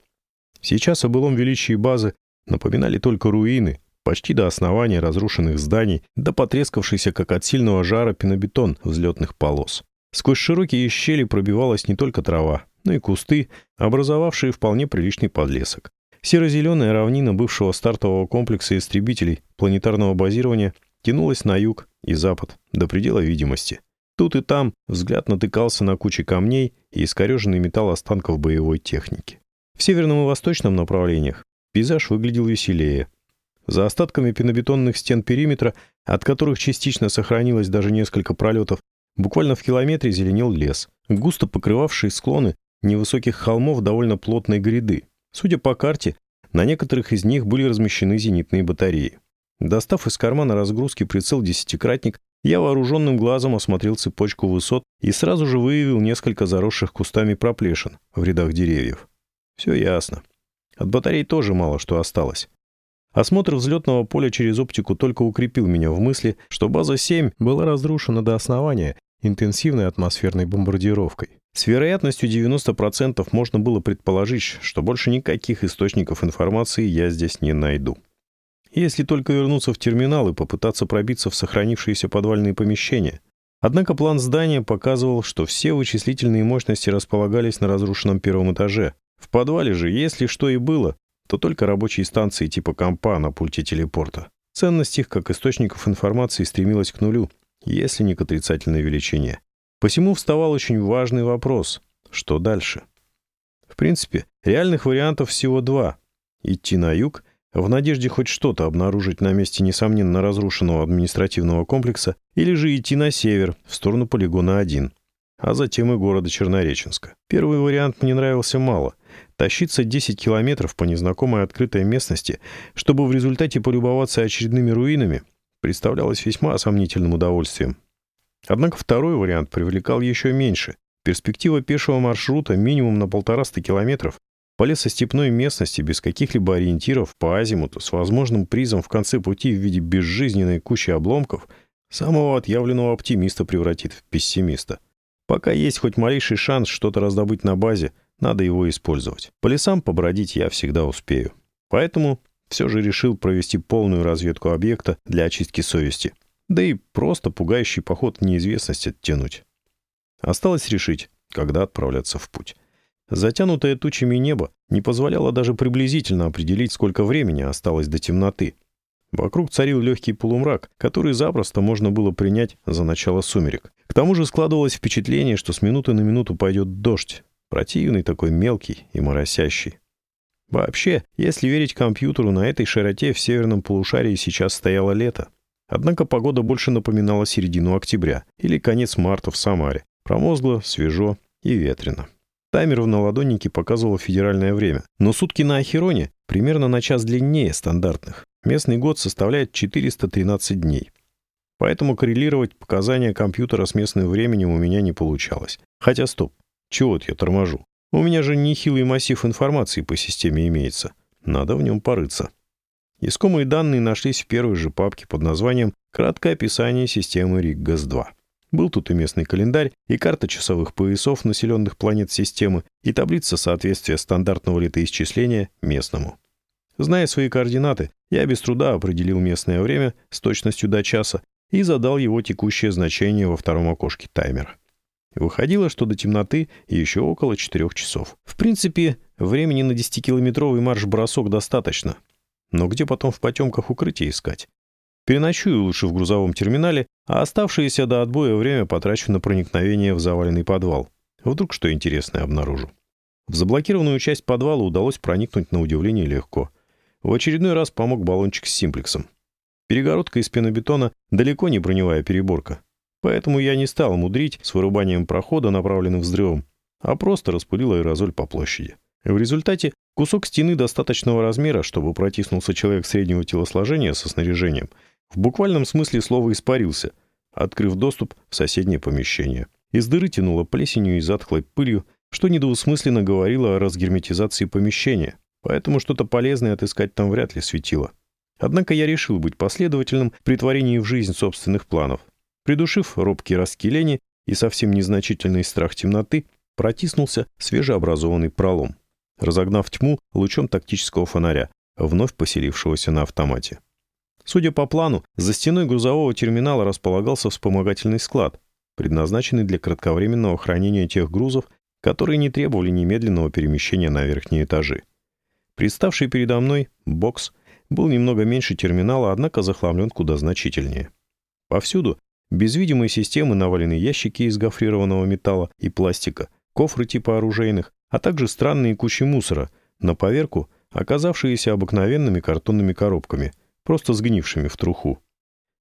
Сейчас о былом величии базы напоминали только руины, почти до основания разрушенных зданий, до потрескавшийся, как от сильного жара, пенобетон взлетных полос. Сквозь широкие щели пробивалась не только трава, но и кусты, образовавшие вполне приличный подлесок. Серо-зеленая равнина бывшего стартового комплекса истребителей планетарного базирования тянулась на юг и запад, до предела видимости. Тут и там взгляд натыкался на кучи камней и искореженный металл останков боевой техники. В северном и восточном направлениях пейзаж выглядел веселее. За остатками пенобетонных стен периметра, от которых частично сохранилось даже несколько пролетов, буквально в километре зеленел лес, густо покрывавший склоны невысоких холмов довольно плотной гряды. Судя по карте, на некоторых из них были размещены зенитные батареи. Достав из кармана разгрузки прицел «десятикратник», я вооруженным глазом осмотрел цепочку высот и сразу же выявил несколько заросших кустами проплешин в рядах деревьев. Все ясно. От батарей тоже мало что осталось. Осмотр взлетного поля через оптику только укрепил меня в мысли, что база 7 была разрушена до основания интенсивной атмосферной бомбардировкой. С вероятностью 90% можно было предположить, что больше никаких источников информации я здесь не найду. Если только вернуться в терминал и попытаться пробиться в сохранившиеся подвальные помещения. Однако план здания показывал, что все вычислительные мощности располагались на разрушенном первом этаже. В подвале же, если что и было, то только рабочие станции типа компа на пульте телепорта. Ценность их как источников информации стремилась к нулю, если не к отрицательной величине. Посему вставал очень важный вопрос — что дальше? В принципе, реальных вариантов всего два — идти на юг, в надежде хоть что-то обнаружить на месте несомненно разрушенного административного комплекса, или же идти на север, в сторону полигона 1, а затем и города Чернореченска. Первый вариант мне нравился мало — Тащиться 10 километров по незнакомой открытой местности, чтобы в результате полюбоваться очередными руинами, представлялось весьма сомнительным удовольствием. Однако второй вариант привлекал еще меньше. Перспектива пешего маршрута минимум на полтораста километров по лесостепной местности без каких-либо ориентиров по азимуту с возможным призом в конце пути в виде безжизненной кучи обломков самого отъявленного оптимиста превратит в пессимиста. Пока есть хоть малейший шанс что-то раздобыть на базе – надо его использовать. По лесам побродить я всегда успею. Поэтому все же решил провести полную разведку объекта для очистки совести. Да и просто пугающий поход в неизвестность оттянуть. Осталось решить, когда отправляться в путь. Затянутое тучами небо не позволяло даже приблизительно определить, сколько времени осталось до темноты. Вокруг царил легкий полумрак, который запросто можно было принять за начало сумерек. К тому же складывалось впечатление, что с минуты на минуту пойдет дождь, Противный такой мелкий и моросящий. Вообще, если верить компьютеру, на этой широте в северном полушарии сейчас стояло лето. Однако погода больше напоминала середину октября или конец марта в Самаре. Промозгло, свежо и ветрено. Таймер в наладоннике показывал федеральное время, но сутки на Ахероне примерно на час длиннее стандартных. Местный год составляет 413 дней. Поэтому коррелировать показания компьютера с местным временем у меня не получалось. Хотя стоп, чего-то я торможу. У меня же нехилый массив информации по системе имеется. Надо в нем порыться. Искомые данные нашлись в первой же папке под названием «Краткое описание системы РИГ-ГАЗ-2». Был тут и местный календарь, и карта часовых поясов населенных планет системы, и таблица соответствия стандартного летоисчисления местному. Зная свои координаты, я без труда определил местное время с точностью до часа и задал его текущее значение во втором окошке таймера. Выходило, что до темноты еще около четырех часов. В принципе, времени на 10-километровый марш-бросок достаточно. Но где потом в потемках укрытие искать? Переночую лучше в грузовом терминале, а оставшееся до отбоя время потрачу на проникновение в заваленный подвал. Вдруг что интересное обнаружу. В заблокированную часть подвала удалось проникнуть на удивление легко. В очередной раз помог баллончик с симплексом. Перегородка из пенобетона далеко не броневая переборка. Поэтому я не стал мудрить с вырубанием прохода, направленным взрывом, а просто распылил аэрозоль по площади. В результате кусок стены достаточного размера, чтобы протиснулся человек среднего телосложения со снаряжением, в буквальном смысле слова испарился, открыв доступ в соседнее помещение. Из дыры тянуло плесенью и затхлой пылью, что недвусмысленно говорило о разгерметизации помещения, поэтому что-то полезное отыскать там вряд ли светило. Однако я решил быть последовательным при творении в жизнь собственных планов — Придушив робкие раскиления и совсем незначительный страх темноты, протиснулся свежеобразованный пролом, разогнав тьму лучом тактического фонаря, вновь поселившегося на автомате. Судя по плану, за стеной грузового терминала располагался вспомогательный склад, предназначенный для кратковременного хранения тех грузов, которые не требовали немедленного перемещения на верхние этажи. Представший передо мной бокс был немного меньше терминала, однако захламлен куда значительнее. Повсюду без видимой системы навалены ящики из гофрированного металла и пластика, кофры типа оружейных, а также странные кучи мусора, на поверку оказавшиеся обыкновенными картонными коробками, просто сгнившими в труху.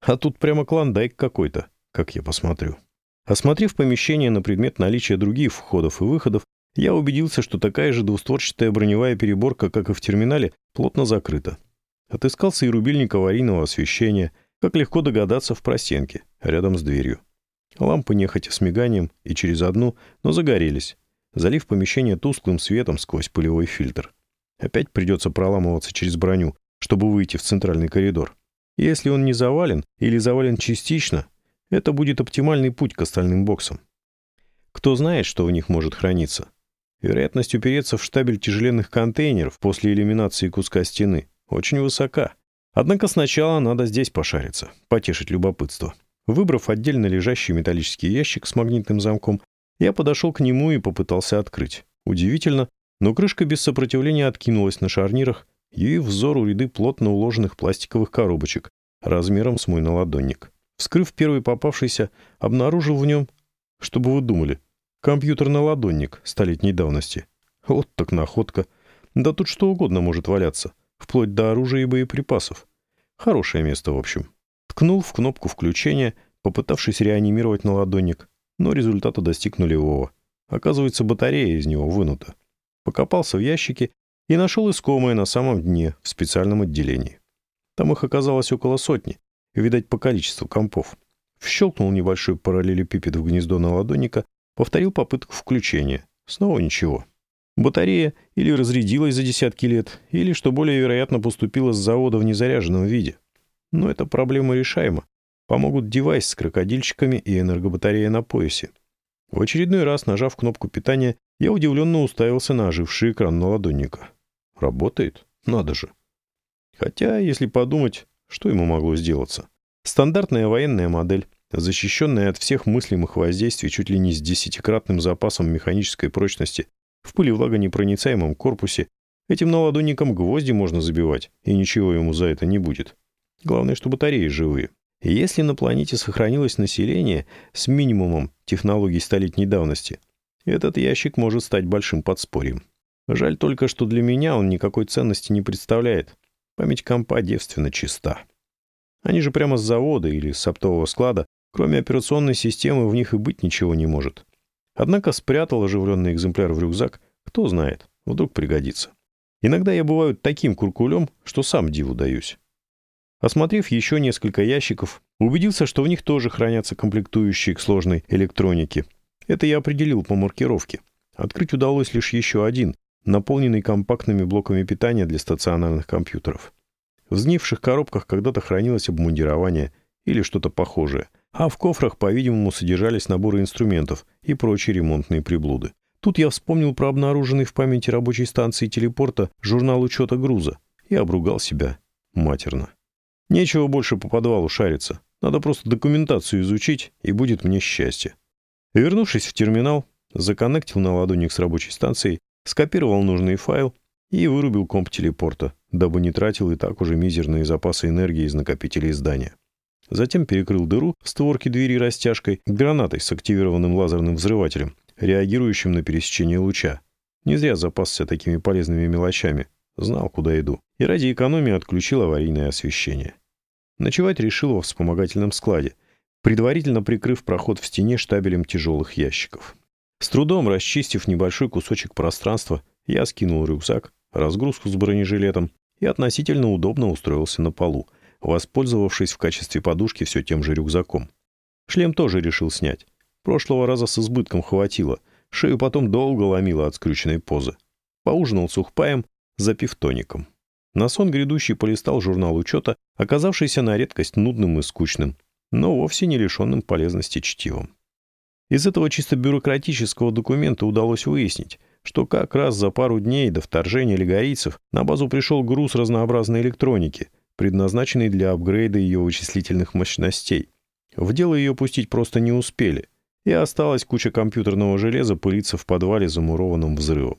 А тут прямо клондайк какой-то, как я посмотрю. Осмотрев помещение на предмет наличия других входов и выходов, я убедился, что такая же двустворчатая броневая переборка, как и в терминале, плотно закрыта. Отыскался и рубильник аварийного освещения — как легко догадаться в простенке, рядом с дверью. Лампы нехотя с миганием и через одну, но загорелись, залив помещение тусклым светом сквозь пылевой фильтр. Опять придется проламываться через броню, чтобы выйти в центральный коридор. Если он не завален или завален частично, это будет оптимальный путь к остальным боксам. Кто знает, что в них может храниться? Вероятность упереться в штабель тяжеленных контейнеров после элиминации куска стены очень высока. Однако сначала надо здесь пошариться, потешить любопытство. Выбрав отдельно лежащий металлический ящик с магнитным замком, я подошел к нему и попытался открыть. Удивительно, но крышка без сопротивления откинулась на шарнирах, явив взору ряды плотно уложенных пластиковых коробочек размером с мой наладонник. Вскрыв первый попавшийся, обнаружил в нем, что бы вы думали, компьютер-наладонник столетней давности. Вот так находка. Да тут что угодно может валяться, вплоть до оружия и боеприпасов. Хорошее место, в общем. Ткнул в кнопку включения, попытавшись реанимировать наладонник, но результата достиг нулевого. Оказывается, батарея из него вынута. Покопался в ящике и нашел искомое на самом дне в специальном отделении. Там их оказалось около сотни, видать, по количеству компов. Вщелкнул небольшой параллелепипед в гнездо наладонника, повторил попытку включения. Снова ничего. Батарея или разрядилась за десятки лет, или, что более вероятно, поступила с завода в незаряженном виде. Но эта проблема решаема. Помогут девайс с крокодильчиками и энергобатарея на поясе. В очередной раз, нажав кнопку питания, я удивленно уставился на оживший экран наладонника. Работает? Надо же. Хотя, если подумать, что ему могло сделаться? Стандартная военная модель, защищенная от всех мыслимых воздействий чуть ли не с десятикратным запасом механической прочности, в пылевлагонепроницаемом корпусе, этим наладонником гвозди можно забивать, и ничего ему за это не будет. Главное, что батареи живые. Если на планете сохранилось население с минимумом технологий столетней давности, этот ящик может стать большим подспорьем. Жаль только, что для меня он никакой ценности не представляет. Память компа девственно чиста. Они же прямо с завода или с оптового склада, кроме операционной системы, в них и быть ничего не может. Однако спрятал оживленный экземпляр в рюкзак, кто знает, вдруг пригодится. Иногда я бываю таким куркулем, что сам диву даюсь. Осмотрев еще несколько ящиков, убедился, что в них тоже хранятся комплектующие к сложной электронике. Это я определил по маркировке. Открыть удалось лишь еще один, наполненный компактными блоками питания для стационарных компьютеров. В сгнивших коробках когда-то хранилось обмундирование или что-то похожее, а в кофрах, по-видимому, содержались наборы инструментов и прочие ремонтные приблуды. Тут я вспомнил про обнаруженный в памяти рабочей станции телепорта журнал учета груза и обругал себя матерно. Нечего больше по подвалу шариться. Надо просто документацию изучить, и будет мне счастье. Вернувшись в терминал, законнектил на ладоник с рабочей станцией, скопировал нужный файл и вырубил комп телепорта, дабы не тратил и так уже мизерные запасы энергии из накопителей здания. Затем перекрыл дыру в створке двери растяжкой гранатой с активированным лазерным взрывателем, реагирующим на пересечение луча. Не зря запасся такими полезными мелочами. Знал, куда иду. И ради экономии отключил аварийное освещение. Ночевать решил во вспомогательном складе, предварительно прикрыв проход в стене штабелем тяжелых ящиков. С трудом расчистив небольшой кусочек пространства, я скинул рюкзак, разгрузку с бронежилетом и относительно удобно устроился на полу, воспользовавшись в качестве подушки все тем же рюкзаком. Шлем тоже решил снять. Прошлого раза с избытком хватило, шею потом долго ломило от скрюченной позы. Поужинал сухпаем, запив тоником. На сон грядущий полистал журнал учета, оказавшийся на редкость нудным и скучным, но вовсе не лишенным полезности чтивом. Из этого чисто бюрократического документа удалось выяснить, что как раз за пару дней до вторжения лигорийцев на базу пришел груз разнообразной электроники, предназначенный для апгрейда ее вычислительных мощностей. В дело ее пустить просто не успели, и осталась куча компьютерного железа пылиться в подвале, замурованном взрывом.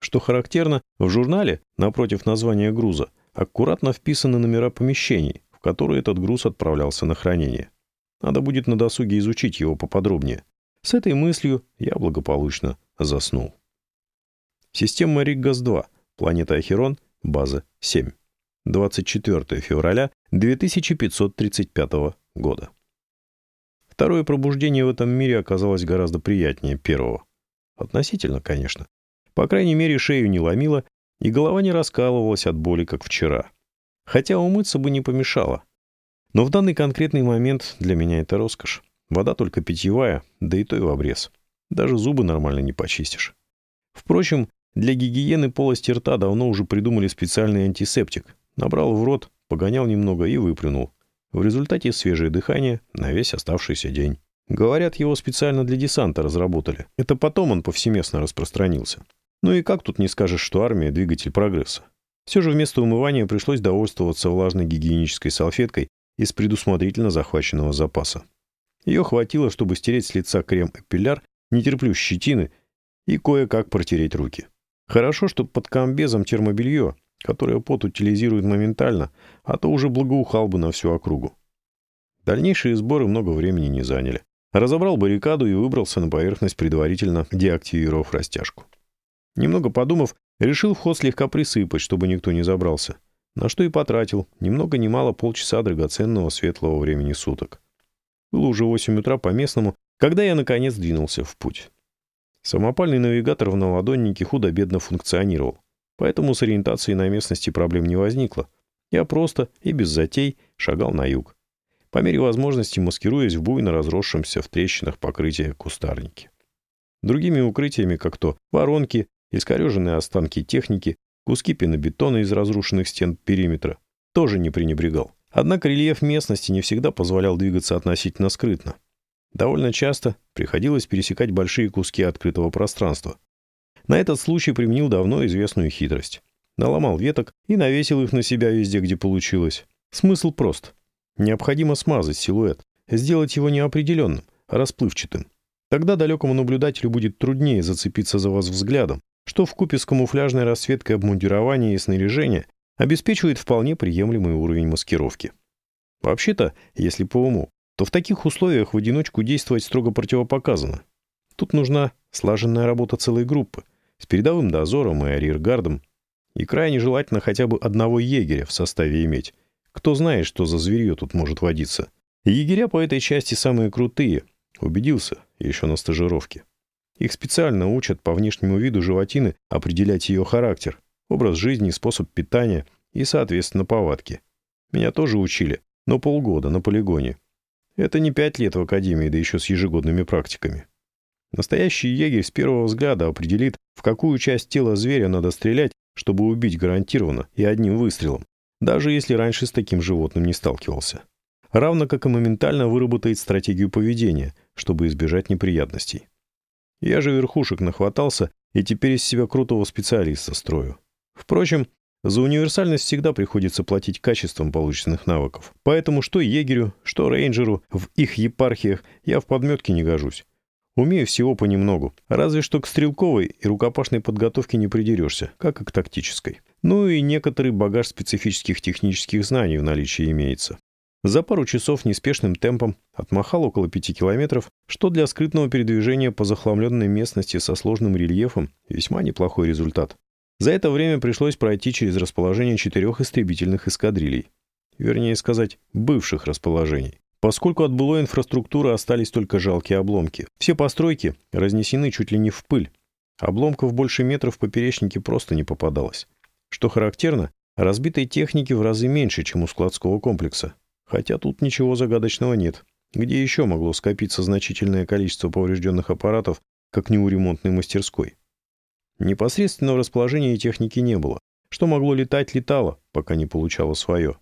Что характерно, в журнале, напротив названия груза, аккуратно вписаны номера помещений, в которые этот груз отправлялся на хранение. Надо будет на досуге изучить его поподробнее. С этой мыслью я благополучно заснул. Система Риггас-2, планета Ахерон, база 7. 24 февраля 2535 года. Второе пробуждение в этом мире оказалось гораздо приятнее первого. Относительно, конечно. По крайней мере, шею не ломило, и голова не раскалывалась от боли, как вчера. Хотя умыться бы не помешало. Но в данный конкретный момент для меня это роскошь. Вода только питьевая, да и то и в обрез. Даже зубы нормально не почистишь. Впрочем, для гигиены полости рта давно уже придумали специальный антисептик, Набрал в рот, погонял немного и выплюнул. В результате свежее дыхание на весь оставшийся день. Говорят, его специально для десанта разработали. Это потом он повсеместно распространился. Ну и как тут не скажешь, что армия — двигатель прогресса? Все же вместо умывания пришлось довольствоваться влажной гигиенической салфеткой из предусмотрительно захваченного запаса. Ее хватило, чтобы стереть с лица крем-эпиляр, не терплю щетины, и кое-как протереть руки. Хорошо, что под комбезом термобелье, которое пот утилизирует моментально, а то уже благоухал бы на всю округу. Дальнейшие сборы много времени не заняли. Разобрал баррикаду и выбрался на поверхность, предварительно деактивировав растяжку. Немного подумав, решил вход слегка присыпать, чтобы никто не забрался. На что и потратил, ни много ни мало полчаса драгоценного светлого времени суток. Было уже 8 утра по местному, когда я, наконец, двинулся в путь. Самопальный навигатор в наладоннике худо-бедно функционировал, поэтому с ориентацией на местности проблем не возникло. Я просто и без затей шагал на юг, по мере возможности маскируясь в буйно разросшемся в трещинах покрытия кустарники. Другими укрытиями, как то воронки, искореженные останки техники, куски пенобетона из разрушенных стен периметра, тоже не пренебрегал. Однако рельеф местности не всегда позволял двигаться относительно скрытно. Довольно часто приходилось пересекать большие куски открытого пространства. На этот случай применил давно известную хитрость. Наломал веток и навесил их на себя везде, где получилось. Смысл прост. Необходимо смазать силуэт, сделать его неопределенным, расплывчатым. Тогда далекому наблюдателю будет труднее зацепиться за вас взглядом, что в купе с камуфляжной расцветкой обмундирования и снаряжения обеспечивает вполне приемлемый уровень маскировки. Вообще-то, если по уму, то в таких условиях в одиночку действовать строго противопоказано. Тут нужна слаженная работа целой группы с передовым дозором и арьергардом, и крайне желательно хотя бы одного егеря в составе иметь. Кто знает, что за зверье тут может водиться. Егеря по этой части самые крутые, убедился еще на стажировке. Их специально учат по внешнему виду животины определять ее характер, образ жизни, способ питания и, соответственно, повадки. Меня тоже учили, но полгода на полигоне. Это не пять лет в академии, да еще с ежегодными практиками. Настоящий егерь с первого взгляда определит, в какую часть тела зверя надо стрелять, чтобы убить гарантированно и одним выстрелом, даже если раньше с таким животным не сталкивался. Равно как и моментально выработает стратегию поведения, чтобы избежать неприятностей. Я же верхушек нахватался и теперь из себя крутого специалиста строю. Впрочем, за универсальность всегда приходится платить качеством полученных навыков. Поэтому что егерю, что рейнджеру в их епархиях я в подметке не гожусь. Умею всего понемногу. Разве что к стрелковой и рукопашной подготовке не придерешься, как и к тактической. Ну и некоторый багаж специфических технических знаний в наличии имеется. За пару часов неспешным темпом отмахал около пяти километров, что для скрытного передвижения по захламленной местности со сложным рельефом весьма неплохой результат. За это время пришлось пройти через расположение четырех истребительных эскадрилей. Вернее сказать, бывших расположений. Поскольку от былой инфраструктуры остались только жалкие обломки. Все постройки разнесены чуть ли не в пыль. Обломков больше метров поперечнике просто не попадалось. Что характерно, разбитой техники в разы меньше, чем у складского комплекса. Хотя тут ничего загадочного нет. Где еще могло скопиться значительное количество поврежденных аппаратов, как не у ремонтной мастерской? Непосредственного расположения техники не было. Что могло летать, летало, пока не получало свое.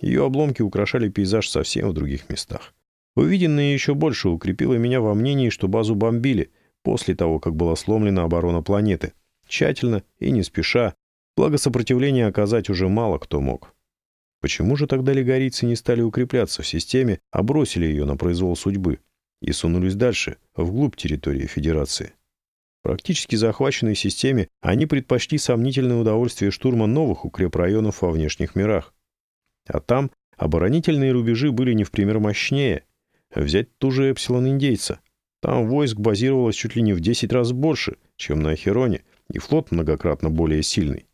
Ее обломки украшали пейзаж совсем в других местах. Увиденное еще больше укрепило меня во мнении, что базу бомбили после того, как была сломлена оборона планеты. Тщательно и не спеша, благо сопротивления оказать уже мало кто мог. Почему же тогда лигорийцы не стали укрепляться в системе, а бросили ее на произвол судьбы и сунулись дальше, вглубь территории Федерации? практически захваченной системе они предпочли сомнительное удовольствие штурма новых укрепрайонов во внешних мирах. А там оборонительные рубежи были не в пример мощнее. Взять ту же Эпсилон-индейца. Там войск базировалось чуть ли не в 10 раз больше, чем на Ахероне, и флот многократно более сильный.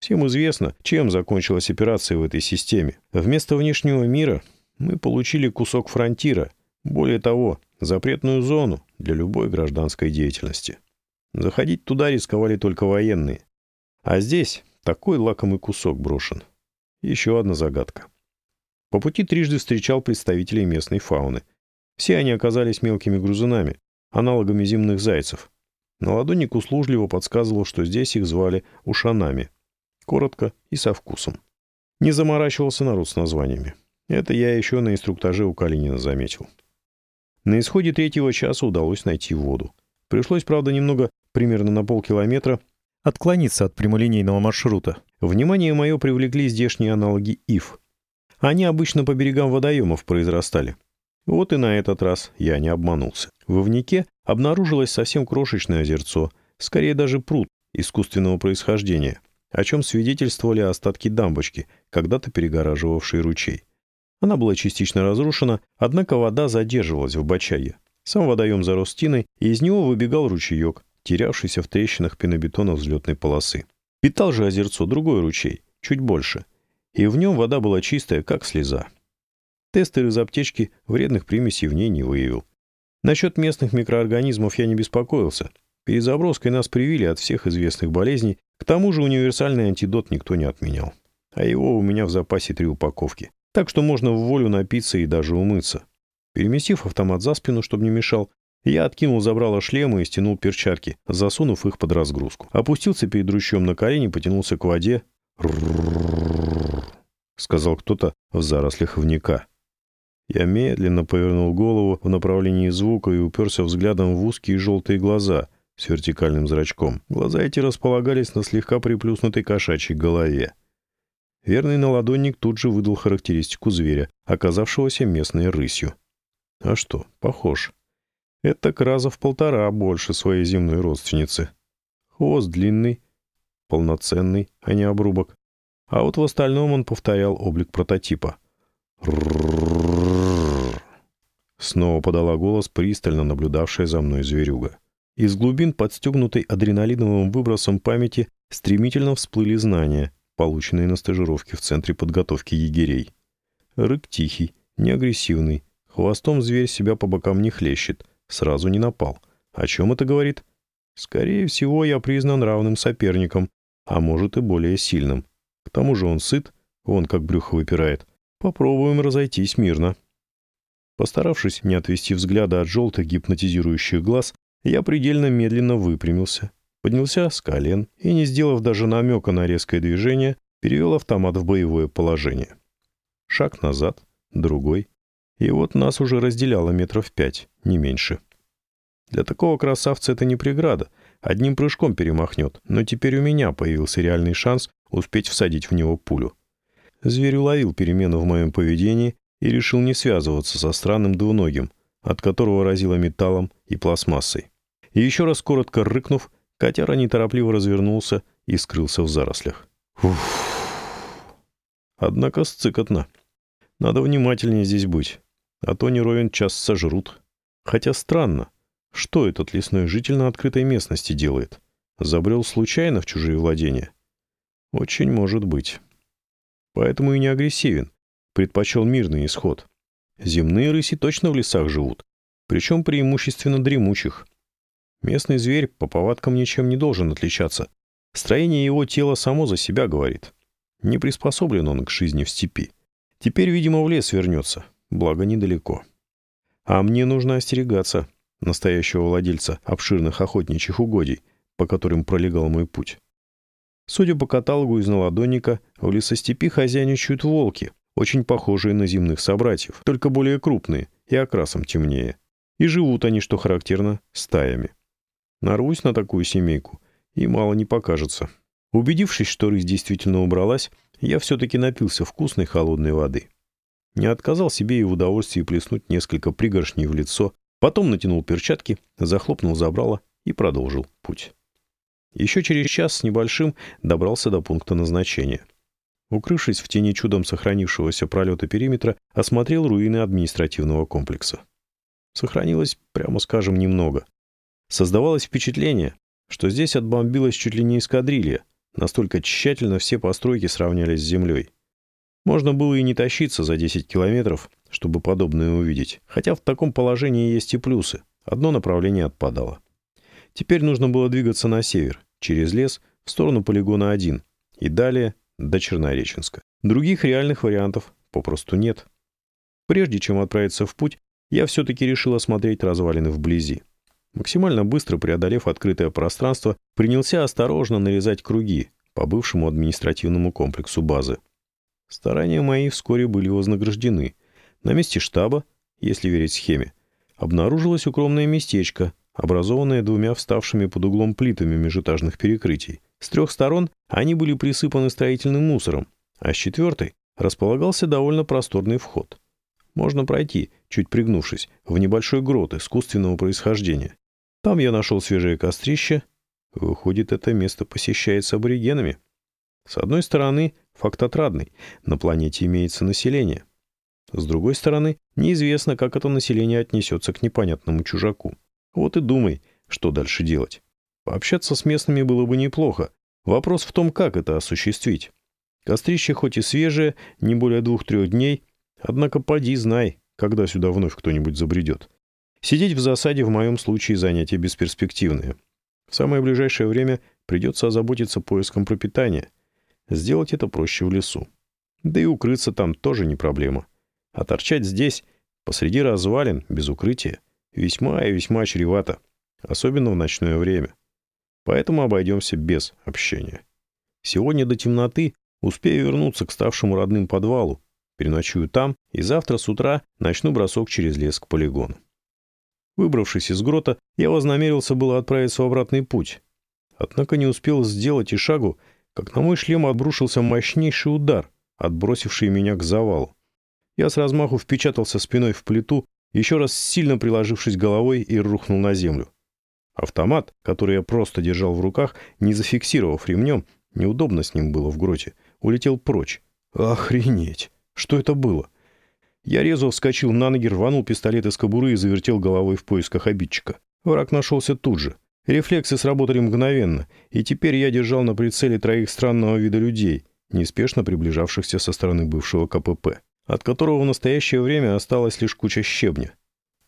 Всем известно, чем закончилась операция в этой системе. Вместо внешнего мира мы получили кусок фронтира, более того, запретную зону для любой гражданской деятельности. Заходить туда рисковали только военные. А здесь такой лакомый кусок брошен. Еще одна загадка. По пути трижды встречал представителей местной фауны. Все они оказались мелкими грузунами, аналогами земных зайцев. Наладонник услужливо подсказывал, что здесь их звали ушанами. Коротко и со вкусом. Не заморачивался народ с названиями. Это я еще на инструктаже у Калинина заметил. На исходе третьего часа удалось найти воду. Пришлось, правда, немного, примерно на полкилометра, отклониться от прямолинейного маршрута. Внимание мое привлекли здешние аналоги ив. Они обычно по берегам водоемов произрастали. Вот и на этот раз я не обманулся. В Ивнике обнаружилось совсем крошечное озерцо, скорее даже пруд искусственного происхождения, о чем свидетельствовали остатки дамбочки, когда-то перегораживавшей ручей. Она была частично разрушена, однако вода задерживалась в бочаге. Сам водоем зарос тиной, и из него выбегал ручеек, терявшийся в трещинах пенобетона взлетной полосы. Питал же озерцо другой ручей, чуть больше, и в нем вода была чистая, как слеза. Тестер из аптечки вредных примесей в ней не выявил. Насчет местных микроорганизмов я не беспокоился. Перед заброской нас привили от всех известных болезней, к тому же универсальный антидот никто не отменял. А его у меня в запасе три упаковки. Так что можно в волю напиться и даже умыться. Переместив автомат за спину, чтобы не мешал, я откинул забрало шлема и стянул перчатки, засунув их под разгрузку. Опустился перед ручьем на колени, потянулся к воде. сказал кто-то в зарослях вника. Я медленно повернул голову в направлении звука и уперся взглядом в узкие желтые глаза с вертикальным зрачком. Глаза эти располагались на слегка приплюснутой кошачьей голове. Верный наладонник тут же выдал характеристику зверя, оказавшегося местной рысью. А что, похож. Это раза в полтора больше своей земной родственницы. Хвост длинный, полноценный, а не обрубок. А вот в остальном он повторял облик прототипа. Снова подала голос пристально наблюдавшая за мной зверюга. Из глубин, подстегнутой адреналиновым выбросом памяти, стремительно всплыли знания, полученные на стажировке в Центре подготовки егерей. Рык тихий, неагрессивный, хвостом зверь себя по бокам не хлещет, сразу не напал. О чем это говорит? Скорее всего, я признан равным соперником, а может и более сильным. К тому же он сыт, вон как брюхо выпирает. Попробуем разойтись мирно. Постаравшись не отвести взгляда от желтых гипнотизирующих глаз, я предельно медленно выпрямился, поднялся с колен и, не сделав даже намека на резкое движение, перевел автомат в боевое положение. Шаг назад, другой, и вот нас уже разделяло метров пять, не меньше. Для такого красавца это не преграда. Одним прыжком перемахнет, но теперь у меня появился реальный шанс успеть всадить в него пулю. Зверь уловил перемену в моем поведении и решил не связываться со странным двуногим, от которого разило металлом и пластмассой. И еще раз коротко рыкнув, котяра неторопливо развернулся и скрылся в зарослях. Уф. Однако сцикотно. Надо внимательнее здесь быть а то не ровен час сожрут. Хотя странно, что этот лесной житель на открытой местности делает? Забрел случайно в чужие владения? Очень может быть. Поэтому и не агрессивен, предпочел мирный исход. Земные рыси точно в лесах живут, причем преимущественно дремучих. Местный зверь по повадкам ничем не должен отличаться. Строение его тела само за себя говорит. Не приспособлен он к жизни в степи. Теперь, видимо, в лес вернется, благо недалеко. А мне нужно остерегаться настоящего владельца обширных охотничьих угодий, по которым пролегал мой путь. Судя по каталогу из наладонника, в лесостепи хозяйничают волки, очень похожие на земных собратьев, только более крупные и окрасом темнее. И живут они, что характерно, стаями. Нарвусь на такую семейку, и мало не покажется. Убедившись, что рысь действительно убралась, я все-таки напился вкусной холодной воды. Не отказал себе и в удовольствии плеснуть несколько пригоршней в лицо, потом натянул перчатки, захлопнул забрало и продолжил путь. Еще через час с небольшим добрался до пункта назначения. Укрывшись в тени чудом сохранившегося пролета периметра, осмотрел руины административного комплекса. Сохранилось, прямо скажем, немного. Создавалось впечатление, что здесь отбомбилась чуть ли не эскадрилья, настолько тщательно все постройки сравнялись с землей. Можно было и не тащиться за 10 километров, чтобы подобное увидеть. Хотя в таком положении есть и плюсы. Одно направление отпадало. Теперь нужно было двигаться на север, через лес, в сторону полигона 1, и далее до Чернореченска. Других реальных вариантов попросту нет. Прежде чем отправиться в путь, я все-таки решил осмотреть развалины вблизи. Максимально быстро преодолев открытое пространство, принялся осторожно нарезать круги по бывшему административному комплексу базы. Старания мои вскоре были вознаграждены. На месте штаба, если верить схеме, обнаружилось укромное местечко, образованное двумя вставшими под углом плитами межэтажных перекрытий. С трех сторон они были присыпаны строительным мусором, а с четвертой располагался довольно просторный вход. Можно пройти, чуть пригнувшись, в небольшой грот искусственного происхождения. Там я нашел свежее кострище. Выходит, это место посещается аборигенами. С одной стороны, факт отрадный. На планете имеется население. С другой стороны, неизвестно, как это население отнесется к непонятному чужаку. Вот и думай, что дальше делать. Пообщаться с местными было бы неплохо. Вопрос в том, как это осуществить. Кострище хоть и свежее, не более двух-трех дней, однако поди знай, когда сюда вновь кто-нибудь забредет. Сидеть в засаде в моем случае занятие бесперспективное. В самое ближайшее время придется озаботиться поиском пропитания. Сделать это проще в лесу. Да и укрыться там тоже не проблема. А торчать здесь, посреди развалин, без укрытия, весьма и весьма чревато, особенно в ночное время. Поэтому обойдемся без общения. Сегодня до темноты успею вернуться к ставшему родным подвалу, переночую там и завтра с утра начну бросок через лес к полигону. Выбравшись из грота, я вознамерился было отправиться в обратный путь. Однако не успел сделать и шагу, как на мой шлем отбрушился мощнейший удар, отбросивший меня к завалу. Я с размаху впечатался спиной в плиту, еще раз сильно приложившись головой и рухнул на землю. Автомат, который я просто держал в руках, не зафиксировав ремнем, неудобно с ним было в гроте, улетел прочь. Охренеть! Что это было? Я резво вскочил на ноги, рванул пистолет из кобуры и завертел головой в поисках обидчика. Враг нашелся тут же. Рефлексы сработали мгновенно, и теперь я держал на прицеле троих странного вида людей, неспешно приближавшихся со стороны бывшего КПП от которого в настоящее время осталась лишь куча щебня.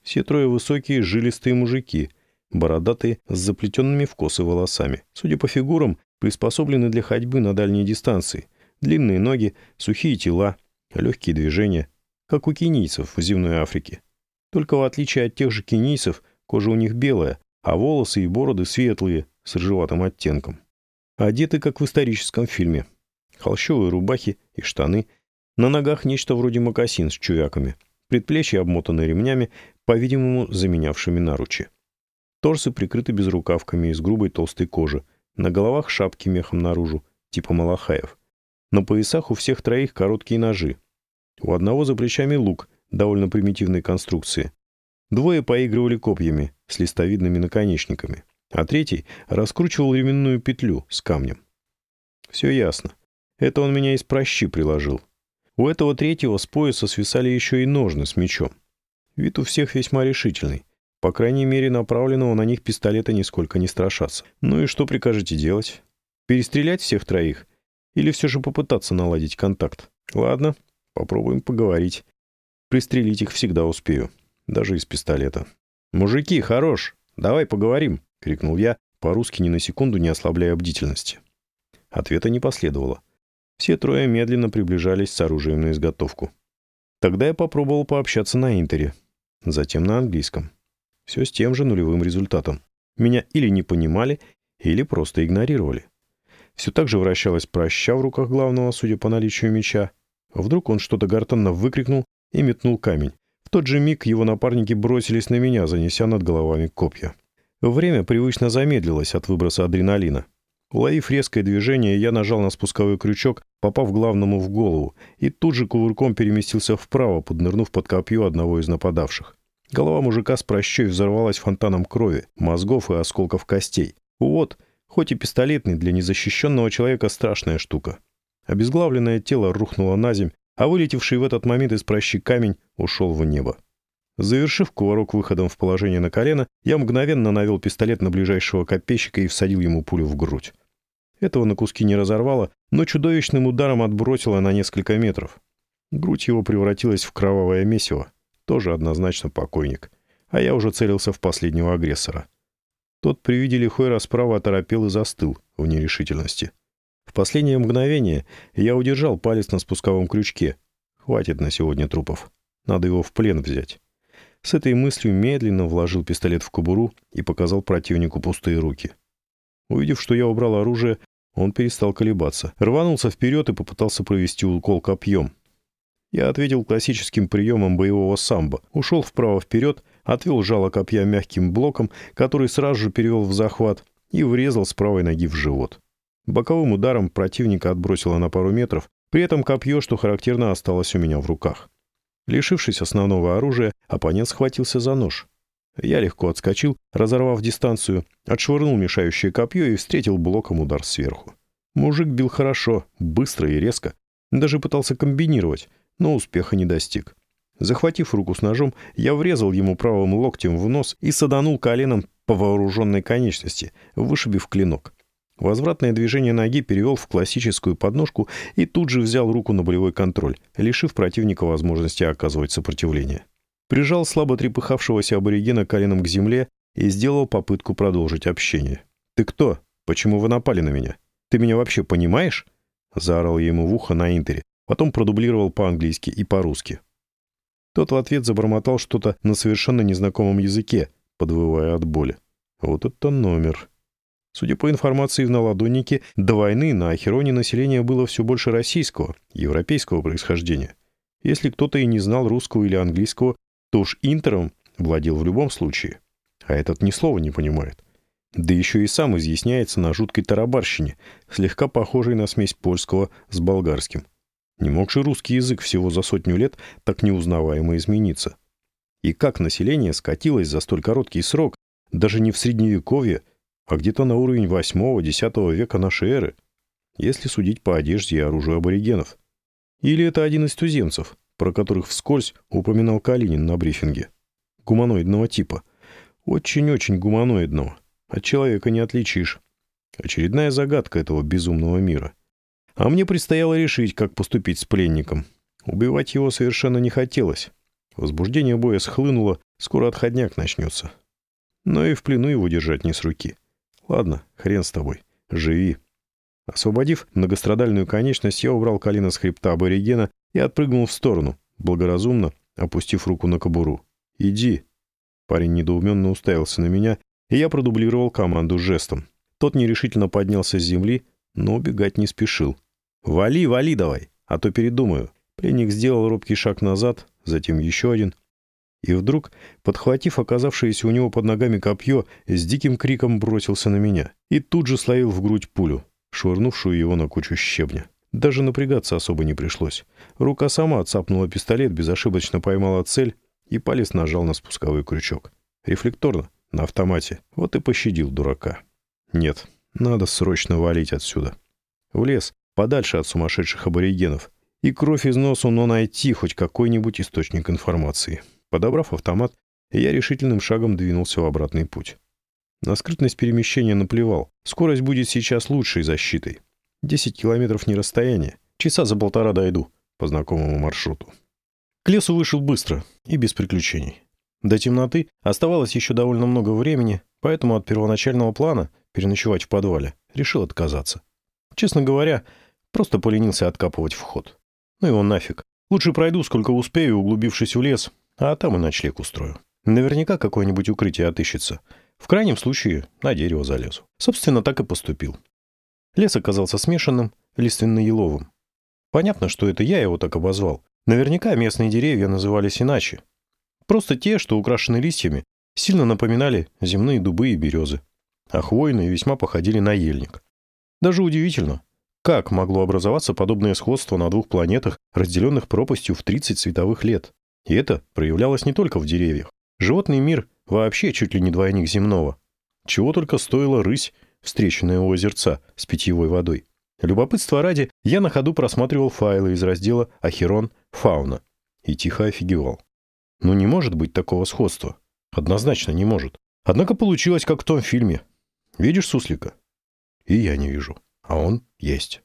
Все трое высокие, жилистые мужики, бородатые, с заплетенными в косы волосами. Судя по фигурам, приспособлены для ходьбы на дальние дистанции. Длинные ноги, сухие тела, легкие движения, как у кенийцев в земной Африке. Только в отличие от тех же кенийцев, кожа у них белая, а волосы и бороды светлые, с рыжеватым оттенком. Одеты, как в историческом фильме. Холщовые рубахи и штаны – на ногах нечто вроде мокасин с чувяками. Предплечья обмотаны ремнями, по-видимому, заменявшими наручи. Торсы прикрыты безрукавками из грубой толстой кожи. На головах шапки мехом наружу, типа малахаев. На поясах у всех троих короткие ножи. У одного за плечами лук, довольно примитивной конструкции. Двое поигрывали копьями с листовидными наконечниками, а третий раскручивал ременную петлю с камнем. Все ясно. Это он меня из прощи приложил. У этого третьего с пояса свисали еще и ножны с мечом. Вид у всех весьма решительный. По крайней мере, направленного на них пистолета нисколько не страшатся. Ну и что прикажете делать? Перестрелять всех троих? Или все же попытаться наладить контакт? Ладно, попробуем поговорить. Пристрелить их всегда успею. Даже из пистолета. «Мужики, хорош! Давай поговорим!» — крикнул я, по-русски ни на секунду не ослабляя бдительности. Ответа не последовало. Все трое медленно приближались с оружием на изготовку. Тогда я попробовал пообщаться на интере, затем на английском. Все с тем же нулевым результатом. Меня или не понимали, или просто игнорировали. Все так же вращалась проща в руках главного, судя по наличию меча. Вдруг он что-то гортанно выкрикнул и метнул камень. В тот же миг его напарники бросились на меня, занеся над головами копья. Время привычно замедлилось от выброса адреналина. Уловив резкое движение, я нажал на спусковой крючок, попав главному в голову, и тут же кувырком переместился вправо, поднырнув под копье одного из нападавших. Голова мужика с прощой взорвалась фонтаном крови, мозгов и осколков костей. Вот, хоть и пистолетный, для незащищенного человека страшная штука. Обезглавленное тело рухнуло на земь, а вылетевший в этот момент из прощи камень ушел в небо. Завершив кувырок выходом в положение на колено, я мгновенно навел пистолет на ближайшего копейщика и всадил ему пулю в грудь. Этого на куски не разорвало, но чудовищным ударом отбросило на несколько метров. Грудь его превратилась в кровавое месиво. Тоже однозначно покойник. А я уже целился в последнего агрессора. Тот при виде лихой расправы оторопел и застыл в нерешительности. В последнее мгновение я удержал палец на спусковом крючке. Хватит на сегодня трупов. Надо его в плен взять. С этой мыслью медленно вложил пистолет в кобуру и показал противнику пустые руки. Увидев, что я убрал оружие, Он перестал колебаться, рванулся вперед и попытался провести укол копьем. Я ответил классическим приемом боевого самбо, ушел вправо-вперед, отвел жало копья мягким блоком, который сразу же перевел в захват, и врезал с правой ноги в живот. Боковым ударом противника отбросило на пару метров, при этом копье, что характерно, осталось у меня в руках. Лишившись основного оружия, оппонент схватился за нож. Я легко отскочил, разорвав дистанцию, отшвырнул мешающее копье и встретил блоком удар сверху. Мужик бил хорошо, быстро и резко. Даже пытался комбинировать, но успеха не достиг. Захватив руку с ножом, я врезал ему правым локтем в нос и саданул коленом по вооруженной конечности, вышибив клинок. Возвратное движение ноги перевел в классическую подножку и тут же взял руку на болевой контроль, лишив противника возможности оказывать сопротивление. Прижал слабо трепыхавшегося аборигена коленом к земле и сделал попытку продолжить общение. «Ты кто? Почему вы напали на меня? Ты меня вообще понимаешь?» Заорал ему в ухо на интере, потом продублировал по-английски и по-русски. Тот в ответ забормотал что-то на совершенно незнакомом языке, подвывая от боли. Вот это номер. Судя по информации в наладоннике, до войны на Ахероне население было все больше российского, европейского происхождения. Если кто-то и не знал русского или английского, то уж интером владел в любом случае. А этот ни слова не понимает. Да еще и сам изъясняется на жуткой тарабарщине, слегка похожей на смесь польского с болгарским. Не мог же русский язык всего за сотню лет так неузнаваемо измениться. И как население скатилось за столь короткий срок, даже не в Средневековье, а где-то на уровень 8-10 века нашей эры, если судить по одежде и оружию аборигенов. Или это один из туземцев, про которых вскользь упоминал Калинин на брифинге. Гуманоидного типа. Очень-очень гуманоидного. От человека не отличишь. Очередная загадка этого безумного мира. А мне предстояло решить, как поступить с пленником. Убивать его совершенно не хотелось. Возбуждение боя схлынуло, скоро отходняк начнется. Но и в плену его держать не с руки. Ладно, хрен с тобой. Живи. Освободив многострадальную конечность, я убрал колено с хребта аборигена и отпрыгнул в сторону, благоразумно опустив руку на кобуру. «Иди». Парень недоуменно уставился на меня, и я продублировал команду жестом. Тот нерешительно поднялся с земли, но убегать не спешил. «Вали, вали давай, а то передумаю». Пленник сделал робкий шаг назад, затем еще один. И вдруг, подхватив оказавшееся у него под ногами копье, с диким криком бросился на меня и тут же словил в грудь пулю, швырнувшую его на кучу щебня. Даже напрягаться особо не пришлось. Рука сама отцапнула пистолет, безошибочно поймала цель, и палец нажал на спусковой крючок. Рефлекторно, на автомате. Вот и пощадил дурака. Нет, надо срочно валить отсюда. В лес, подальше от сумасшедших аборигенов. И кровь из носу, но найти хоть какой-нибудь источник информации. Подобрав автомат, я решительным шагом двинулся в обратный путь. На скрытность перемещения наплевал. Скорость будет сейчас лучшей защитой. Десять километров не расстояние. Часа за полтора дойду по знакомому маршруту. К лесу вышел быстро и без приключений. До темноты оставалось еще довольно много времени, поэтому от первоначального плана переночевать в подвале решил отказаться. Честно говоря, просто поленился откапывать вход. Ну его нафиг. Лучше пройду, сколько успею, углубившись в лес, а там и ночлег устрою. Наверняка какое-нибудь укрытие отыщется. В крайнем случае на дерево залезу. Собственно, так и поступил. Лес оказался смешанным, лиственно-еловым. Понятно, что это я его так обозвал. Наверняка местные деревья назывались иначе. Просто те, что украшены листьями, сильно напоминали земные дубы и березы. А хвойные весьма походили на ельник. Даже удивительно, как могло образоваться подобное сходство на двух планетах, разделенных пропастью в 30 световых лет? И это проявлялось не только в деревьях. Животный мир вообще чуть ли не двойник земного. Чего только стоила рысь встреченные у озерца с питьевой водой. Любопытство ради, я на ходу просматривал файлы из раздела «Ахерон. Фауна» и тихо офигевал. Ну не может быть такого сходства. Однозначно не может. Однако получилось, как в том фильме. Видишь суслика? И я не вижу. А он есть.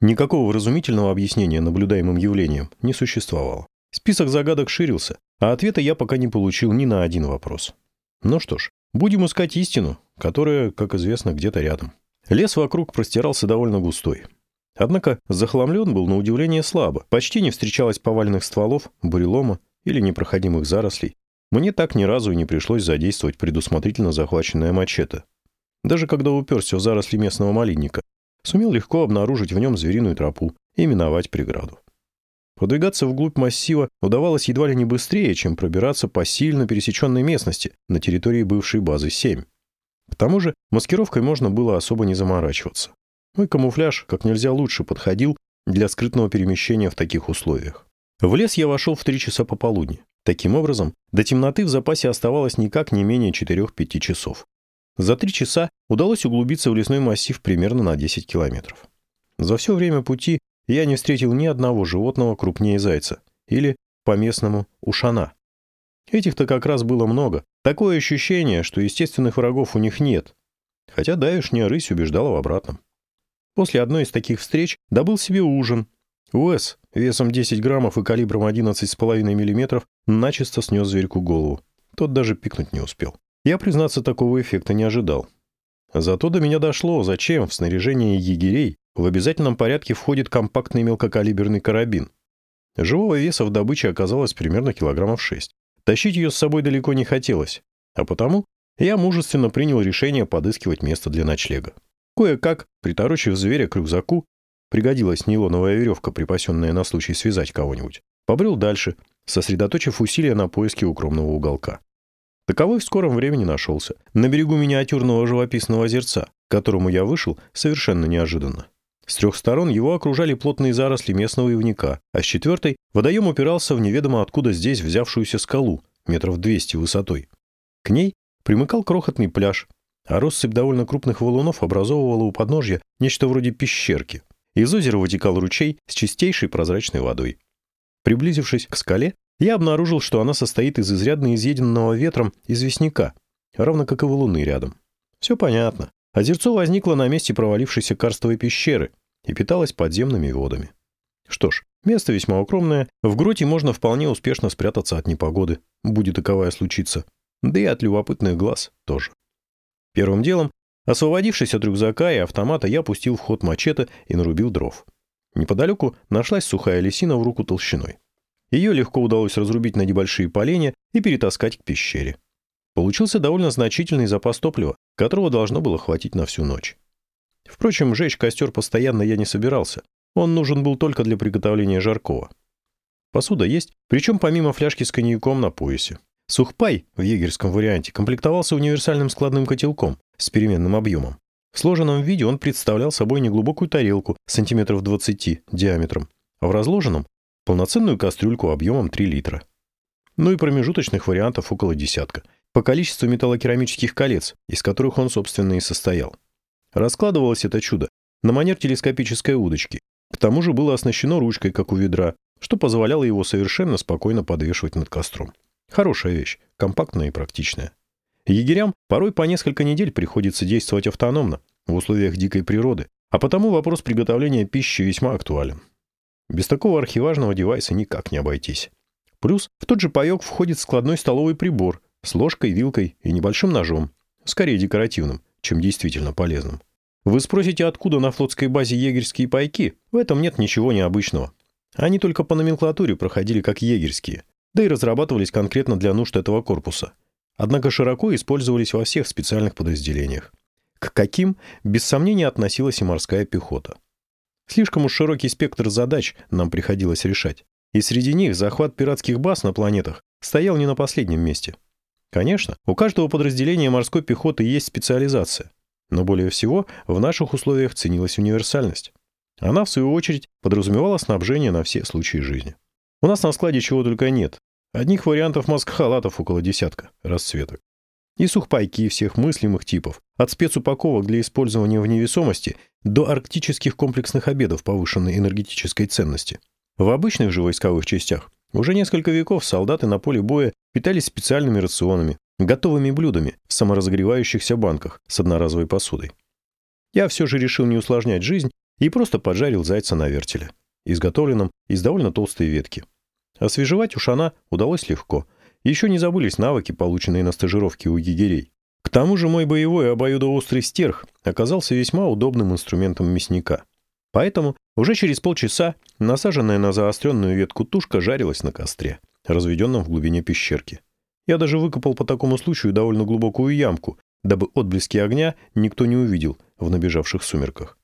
Никакого вразумительного объяснения наблюдаемым явлениям не существовало. Список загадок ширился, а ответа я пока не получил ни на один вопрос. Ну что ж, будем искать истину, которая, как известно, где-то рядом. Лес вокруг простирался довольно густой. Однако захламлен был на удивление слабо. Почти не встречалось поваленных стволов, бурелома или непроходимых зарослей. Мне так ни разу и не пришлось задействовать предусмотрительно захваченное мачете. Даже когда уперся в заросли местного малинника, сумел легко обнаружить в нем звериную тропу и миновать преграду. Продвигаться вглубь массива удавалось едва ли не быстрее, чем пробираться по сильно пересеченной местности на территории бывшей базы 7. К тому же маскировкой можно было особо не заморачиваться. Мой камуфляж как нельзя лучше подходил для скрытного перемещения в таких условиях. В лес я вошел в 3 часа пополудни. Таким образом, до темноты в запасе оставалось никак не менее 4-5 часов. За три часа удалось углубиться в лесной массив примерно на 10 километров. За все время пути я не встретил ни одного животного крупнее зайца, или, по-местному, ушана. Этих-то как раз было много. Такое ощущение, что естественных врагов у них нет. Хотя давешняя рысь убеждала в обратном. После одной из таких встреч добыл себе ужин. Уэс весом 10 граммов и калибром 11,5 миллиметров начисто снес зверьку голову. Тот даже пикнуть не успел. Я, признаться, такого эффекта не ожидал. Зато до меня дошло, зачем в снаряжении егерей в обязательном порядке входит компактный мелкокалиберный карабин. Живого веса в добыче оказалось примерно килограммов 6. Тащить ее с собой далеко не хотелось, а потому я мужественно принял решение подыскивать место для ночлега. Кое-как, приторочив зверя к рюкзаку, пригодилась нейлоновая веревка, припасенная на случай связать кого-нибудь, побрел дальше, сосредоточив усилия на поиске укромного уголка. Таковой в скором времени нашелся, на берегу миниатюрного живописного озерца, к которому я вышел совершенно неожиданно. С трех сторон его окружали плотные заросли местного ивника, а с четвертой водоем упирался в неведомо откуда здесь взявшуюся скалу, метров 200 высотой. К ней примыкал крохотный пляж, а россыпь довольно крупных валунов образовывала у подножья нечто вроде пещерки. Из озера вытекал ручей с чистейшей прозрачной водой. Приблизившись к скале, я обнаружил, что она состоит из изрядно изъеденного ветром известняка, равно как и валуны рядом. Все понятно. Озерцо возникло на месте провалившейся карстовой пещеры и питалось подземными водами. Что ж, место весьма укромное, в гроте можно вполне успешно спрятаться от непогоды, будет таковая случиться, да и от любопытных глаз тоже. Первым делом, освободившись от рюкзака и автомата, я пустил в ход мачете и нарубил дров. Неподалеку нашлась сухая лисина в руку толщиной. Ее легко удалось разрубить на небольшие поленья и перетаскать к пещере. Получился довольно значительный запас топлива, которого должно было хватить на всю ночь. Впрочем, жечь костер постоянно я не собирался. Он нужен был только для приготовления жаркого. Посуда есть, причем помимо фляжки с коньяком на поясе. Сухпай в егерском варианте комплектовался универсальным складным котелком с переменным объемом. В сложенном виде он представлял собой неглубокую тарелку сантиметров 20 диаметром, а в разложенном – полноценную кастрюльку объемом 3 литра. Ну и промежуточных вариантов около десятка – по количеству металлокерамических колец, из которых он, собственно, и состоял. Раскладывалось это чудо на манер телескопической удочки. К тому же было оснащено ручкой, как у ведра, что позволяло его совершенно спокойно подвешивать над костром. Хорошая вещь, компактная и практичная. Егерям порой по несколько недель приходится действовать автономно, в условиях дикой природы, а потому вопрос приготовления пищи весьма актуален. Без такого архиважного девайса никак не обойтись. Плюс в тот же паек входит складной столовый прибор, с ложкой, вилкой и небольшим ножом, скорее декоративным, чем действительно полезным. Вы спросите, откуда на флотской базе егерские пайки? В этом нет ничего необычного. Они только по номенклатуре проходили как егерские, да и разрабатывались конкретно для нужд этого корпуса. Однако широко использовались во всех специальных подразделениях. К каким, без сомнения, относилась и морская пехота. Слишком уж широкий спектр задач нам приходилось решать. И среди них захват пиратских баз на планетах стоял не на последнем месте – Конечно, у каждого подразделения морской пехоты есть специализация, но более всего в наших условиях ценилась универсальность. Она, в свою очередь, подразумевала снабжение на все случаи жизни. У нас на складе чего только нет. Одних вариантов маск-халатов около десятка, расцветок. И сухпайки всех мыслимых типов, от спецупаковок для использования в невесомости до арктических комплексных обедов повышенной энергетической ценности. В обычных же войсковых частях уже несколько веков солдаты на поле боя питались специальными рационами, готовыми блюдами в саморазогревающихся банках с одноразовой посудой. Я все же решил не усложнять жизнь и просто поджарил зайца на вертеле, изготовленном из довольно толстой ветки. Освежевать ушана удалось легко. Еще не забылись навыки, полученные на стажировке у егерей. К тому же мой боевой обоюдоострый стерх оказался весьма удобным инструментом мясника. Поэтому уже через полчаса насаженная на заостренную ветку тушка жарилась на костре, разведенном в глубине пещерки. Я даже выкопал по такому случаю довольно глубокую ямку, дабы отблески огня никто не увидел в набежавших сумерках.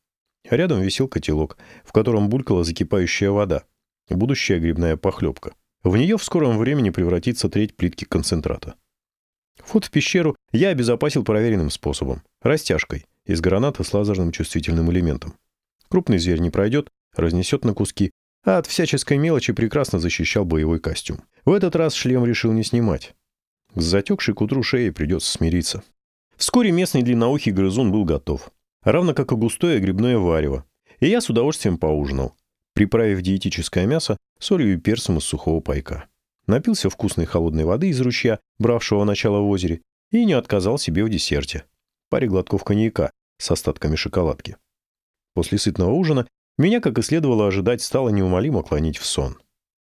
Рядом висел котелок, в котором булькала закипающая вода, будущая грибная похлебка. В нее в скором времени превратится треть плитки концентрата. Вход в пещеру я обезопасил проверенным способом – растяжкой из граната с лазерным чувствительным элементом. Крупный зверь не пройдет, разнесет на куски, а от всяческой мелочи прекрасно защищал боевой костюм. В этот раз шлем решил не снимать. С затекшей к утру шеей придется смириться. Вскоре местный длинноухий грызун был готов, равно как и густое грибное варево, и я с удовольствием поужинал, приправив диетическое мясо солью и перцем из сухого пайка. Напился вкусной холодной воды из ручья, бравшего начало в озере, и не отказал себе в десерте. Паре глотков коньяка с остатками шоколадки. После сытного ужина меня, как и следовало ожидать, стало неумолимо клонить в сон.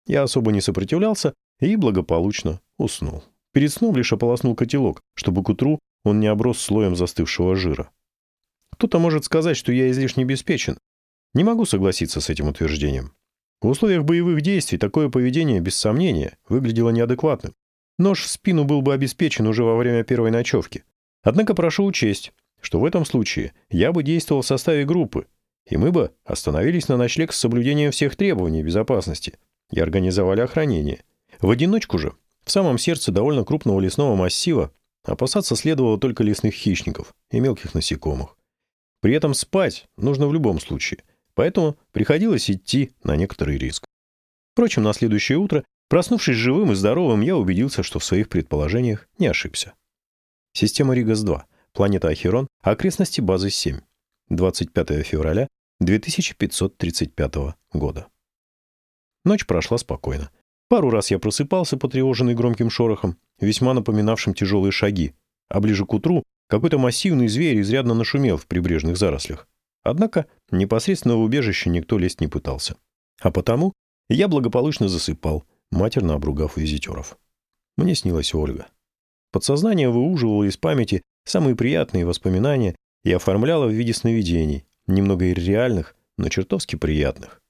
Я особо не сопротивлялся и благополучно уснул. Перед сном лишь ополоснул котелок, чтобы к утру он не оброс слоем застывшего жира. Кто-то может сказать, что я излишне обеспечен. Не могу согласиться с этим утверждением. В условиях боевых действий такое поведение, без сомнения, выглядело неадекватным. Нож в спину был бы обеспечен уже во время первой ночевки. Однако прошу учесть, что в этом случае я бы действовал в составе группы, и мы бы остановились на ночлег с соблюдением всех требований безопасности и организовали охранение. В одиночку же, в самом сердце довольно крупного лесного массива, опасаться следовало только лесных хищников и мелких насекомых. При этом спать нужно в любом случае, поэтому приходилось идти на некоторый риск. Впрочем, на следующее утро, проснувшись живым и здоровым, я убедился, что в своих предположениях не ошибся. Система Ригас-2, планета Ахерон, окрестности базы 7. 25 февраля 2535 года. Ночь прошла спокойно. Пару раз я просыпался, потревоженный громким шорохом, весьма напоминавшим тяжелые шаги, а ближе к утру какой-то массивный зверь изрядно нашумел в прибрежных зарослях. Однако непосредственно в убежище никто лезть не пытался. А потому я благополучно засыпал, матерно обругав визитеров. Мне снилась Ольга. Подсознание выуживало из памяти самые приятные воспоминания и оформляло в виде сновидений, немного ирреальных, но чертовски приятных.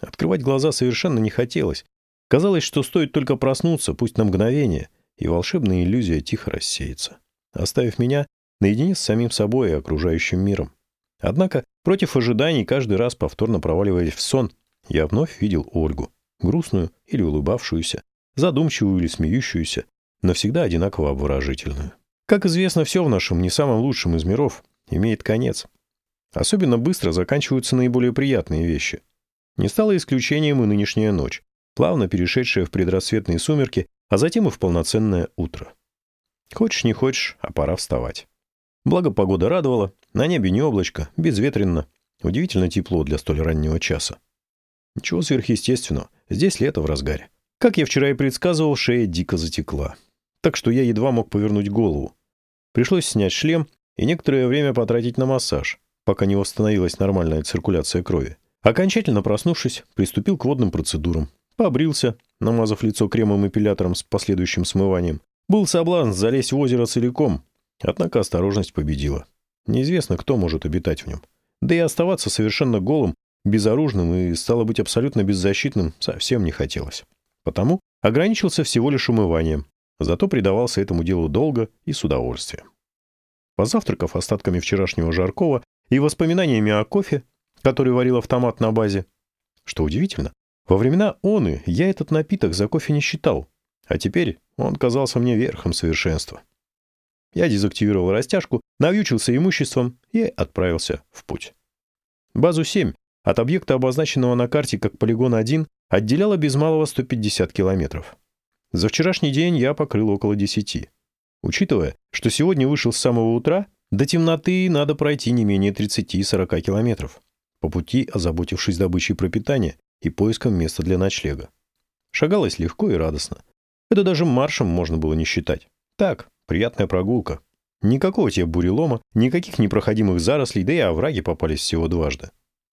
Открывать глаза совершенно не хотелось. Казалось, что стоит только проснуться, пусть на мгновение, и волшебная иллюзия тихо рассеется, оставив меня наедине с самим собой и окружающим миром. Однако, против ожиданий, каждый раз повторно проваливаясь в сон, я вновь видел Ольгу, грустную или улыбавшуюся, задумчивую или смеющуюся, но всегда одинаково обворожительную. Как известно, все в нашем не самом лучшем из миров имеет конец. Особенно быстро заканчиваются наиболее приятные вещи. Не стало исключением и нынешняя ночь, плавно перешедшая в предрассветные сумерки, а затем и в полноценное утро. Хочешь не хочешь, а пора вставать. Благо погода радовала, на небе не облачко, безветренно, удивительно тепло для столь раннего часа. Ничего сверхъестественного, здесь лето в разгаре. Как я вчера и предсказывал, шея дико затекла. Так что я едва мог повернуть голову. Пришлось снять шлем и некоторое время потратить на массаж, пока не восстановилась нормальная циркуляция крови. Окончательно проснувшись, приступил к водным процедурам. Побрился, намазав лицо кремом-эпилятором с последующим смыванием. Был соблазн залезть в озеро целиком, однако осторожность победила. Неизвестно, кто может обитать в нем. Да и оставаться совершенно голым, безоружным и, стало быть, абсолютно беззащитным совсем не хотелось. Потому ограничился всего лишь умыванием, зато предавался этому делу долго и с удовольствием. Позавтракав остатками вчерашнего жаркого и воспоминаниями о кофе, который варил автомат на базе, что удивительно, во времена оны я этот напиток за кофе не считал, а теперь он казался мне верхом совершенства. Я дезактивировал растяжку, навьючился имуществом и отправился в путь. Базу 7 от объекта, обозначенного на карте как полигон 1, отделяло без малого 150 километров. За вчерашний день я покрыл около 10. Учитывая, что сегодня вышел с самого утра, до темноты надо пройти не менее 30-40 километров, по пути озаботившись добычей пропитания и поиском места для ночлега. Шагалось легко и радостно. Это даже маршем можно было не считать. Так, приятная прогулка. Никакого тебе бурелома, никаких непроходимых зарослей, да и овраги попались всего дважды.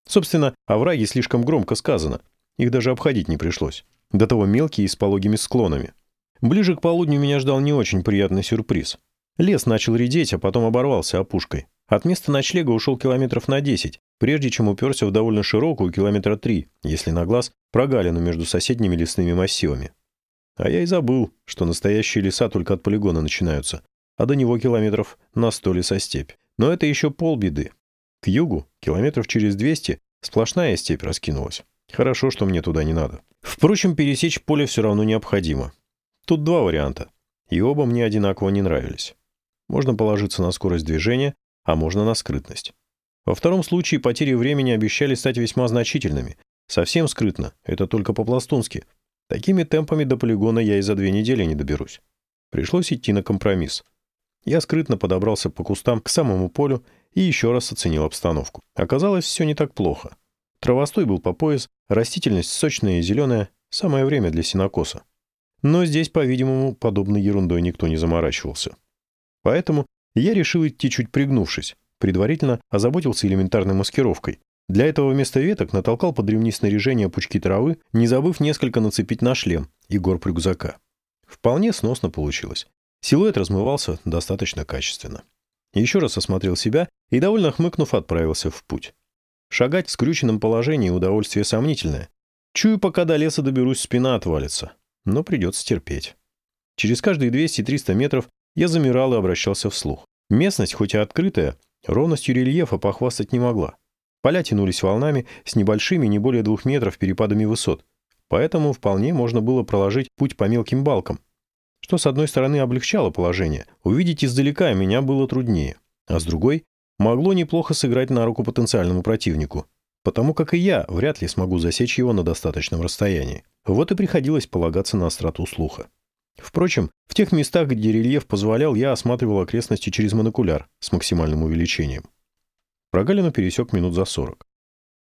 Собственно, овраги слишком громко сказано. Их даже обходить не пришлось. До того мелкие и с пологими склонами. Ближе к полудню меня ждал не очень приятный сюрприз. Лес начал редеть, а потом оборвался опушкой. От места ночлега ушел километров на 10, прежде чем уперся в довольно широкую километра 3, если на глаз, прогалину между соседними лесными массивами. А я и забыл, что настоящие леса только от полигона начинаются, а до него километров на сто лесостепь. Но это еще полбеды. К югу, километров через 200, сплошная степь раскинулась. Хорошо, что мне туда не надо. Впрочем, пересечь поле все равно необходимо. Тут два варианта, и оба мне одинаково не нравились. Можно положиться на скорость движения, а можно на скрытность. Во втором случае потери времени обещали стать весьма значительными. Совсем скрытно, это только по-пластунски. Такими темпами до полигона я и за две недели не доберусь. Пришлось идти на компромисс. Я скрытно подобрался по кустам к самому полю и еще раз оценил обстановку. Оказалось, все не так плохо. Травостой был по пояс, растительность сочная и зеленая, самое время для сенокоса. Но здесь, по-видимому, подобной ерундой никто не заморачивался. Поэтому я решил идти чуть пригнувшись, предварительно озаботился элементарной маскировкой. Для этого вместо веток натолкал под ремни снаряжения пучки травы, не забыв несколько нацепить на шлем и горб рюкзака. Вполне сносно получилось. Силуэт размывался достаточно качественно. Еще раз осмотрел себя и, довольно хмыкнув, отправился в путь. Шагать в скрюченном положении удовольствие сомнительное. Чую, пока до леса доберусь, спина отвалится. Но придется терпеть. Через каждые 200-300 метров я замирал и обращался вслух. Местность, хоть и открытая, ровностью рельефа похвастать не могла. Поля тянулись волнами с небольшими, не более двух метров перепадами высот. Поэтому вполне можно было проложить путь по мелким балкам, что, с одной стороны, облегчало положение. Увидеть издалека меня было труднее. А с другой, могло неплохо сыграть на руку потенциальному противнику. Потому как и я вряд ли смогу засечь его на достаточном расстоянии. Вот и приходилось полагаться на остроту слуха. Впрочем, в тех местах, где рельеф позволял, я осматривал окрестности через монокуляр с максимальным увеличением. Прогалину пересек минут за 40.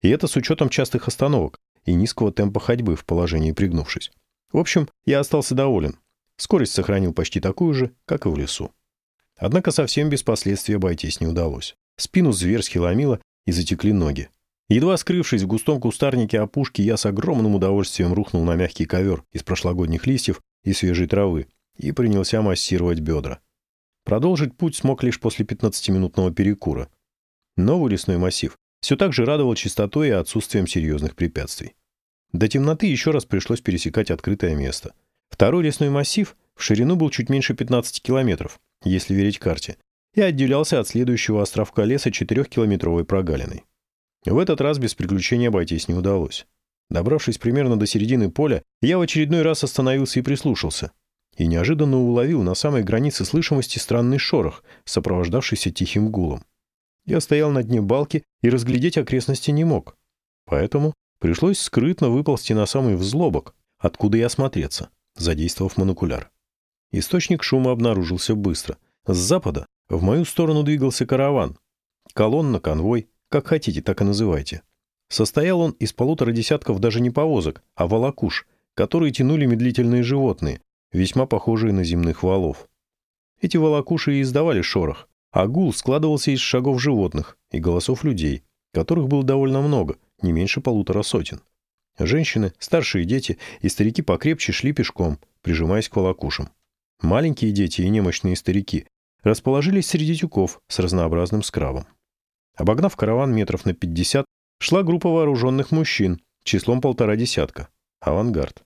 И это с учетом частых остановок и низкого темпа ходьбы в положении пригнувшись. В общем, я остался доволен. Скорость сохранил почти такую же, как и в лесу. Однако совсем без последствий обойтись не удалось. Спину зверски ломило и затекли ноги. Едва скрывшись в густом кустарнике опушки, я с огромным удовольствием рухнул на мягкий ковер из прошлогодних листьев и свежей травы и принялся массировать бедра. Продолжить путь смог лишь после 15-минутного перекура. Новый лесной массив все так же радовал чистотой и отсутствием серьезных препятствий. До темноты еще раз пришлось пересекать открытое место. Второй лесной массив в ширину был чуть меньше 15 километров, если верить карте, и отделялся от следующего островка леса 4-километровой прогалиной. В этот раз без приключений обойтись не удалось. Добравшись примерно до середины поля, я в очередной раз остановился и прислушался. И неожиданно уловил на самой границе слышимости странный шорох, сопровождавшийся тихим гулом. Я стоял на дне балки и разглядеть окрестности не мог. Поэтому пришлось скрытно выползти на самый взлобок, откуда и осмотреться задействовав монокуляр. Источник шума обнаружился быстро. С запада в мою сторону двигался караван. Колонна, конвой, как хотите, так и называйте. Состоял он из полутора десятков даже не повозок, а волокуш, которые тянули медлительные животные, весьма похожие на земных валов. Эти волокуши и издавали шорох, а гул складывался из шагов животных и голосов людей, которых было довольно много, не меньше полутора сотен. Женщины, старшие дети и старики покрепче шли пешком, прижимаясь к волокушам. Маленькие дети и немощные старики расположились среди тюков с разнообразным скрабом. Обогнав караван метров на 50, шла группа вооруженных мужчин, числом полтора десятка. Авангард.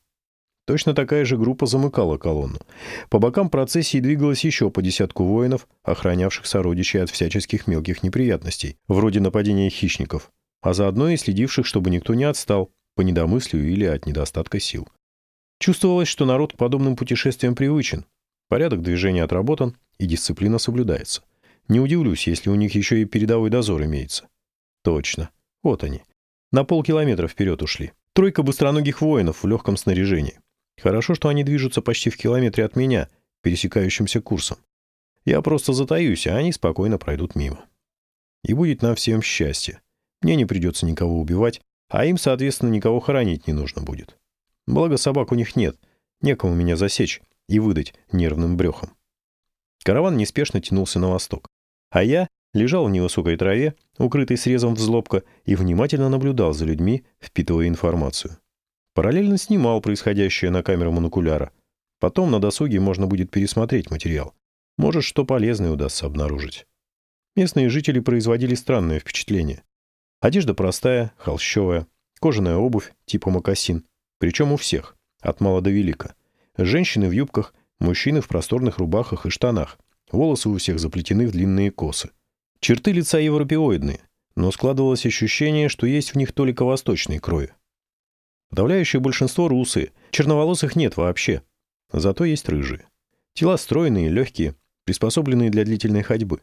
Точно такая же группа замыкала колонну. По бокам процессии двигалось еще по десятку воинов, охранявших сородичей от всяческих мелких неприятностей, вроде нападения хищников, а заодно и следивших, чтобы никто не отстал, по недомыслию или от недостатка сил. Чувствовалось, что народ к подобным путешествиям привычен. Порядок движения отработан, и дисциплина соблюдается. Не удивлюсь, если у них еще и передовой дозор имеется. Точно. Вот они. На полкилометра вперед ушли. Тройка быстроногих воинов в легком снаряжении. Хорошо, что они движутся почти в километре от меня, пересекающимся курсом. Я просто затаюсь, а они спокойно пройдут мимо. И будет нам всем счастье. Мне не придется никого убивать, а им, соответственно, никого хоронить не нужно будет. Благо собак у них нет, некому меня засечь и выдать нервным брехом. Караван неспешно тянулся на восток, а я лежал в невысокой траве, укрытой срезом взлобка, и внимательно наблюдал за людьми, впитывая информацию. Параллельно снимал происходящее на камеру монокуляра. Потом на досуге можно будет пересмотреть материал. Может, что полезное удастся обнаружить. Местные жители производили странное впечатление. Одежда простая, холщовая, кожаная обувь типа мокасин, причем у всех, от мала до велика. Женщины в юбках, мужчины в просторных рубахах и штанах, волосы у всех заплетены в длинные косы. Черты лица европеоидные, но складывалось ощущение, что есть в них только восточной крови. Подавляющее большинство русы, черноволосых нет вообще, зато есть рыжие. Тела стройные, легкие, приспособленные для длительной ходьбы.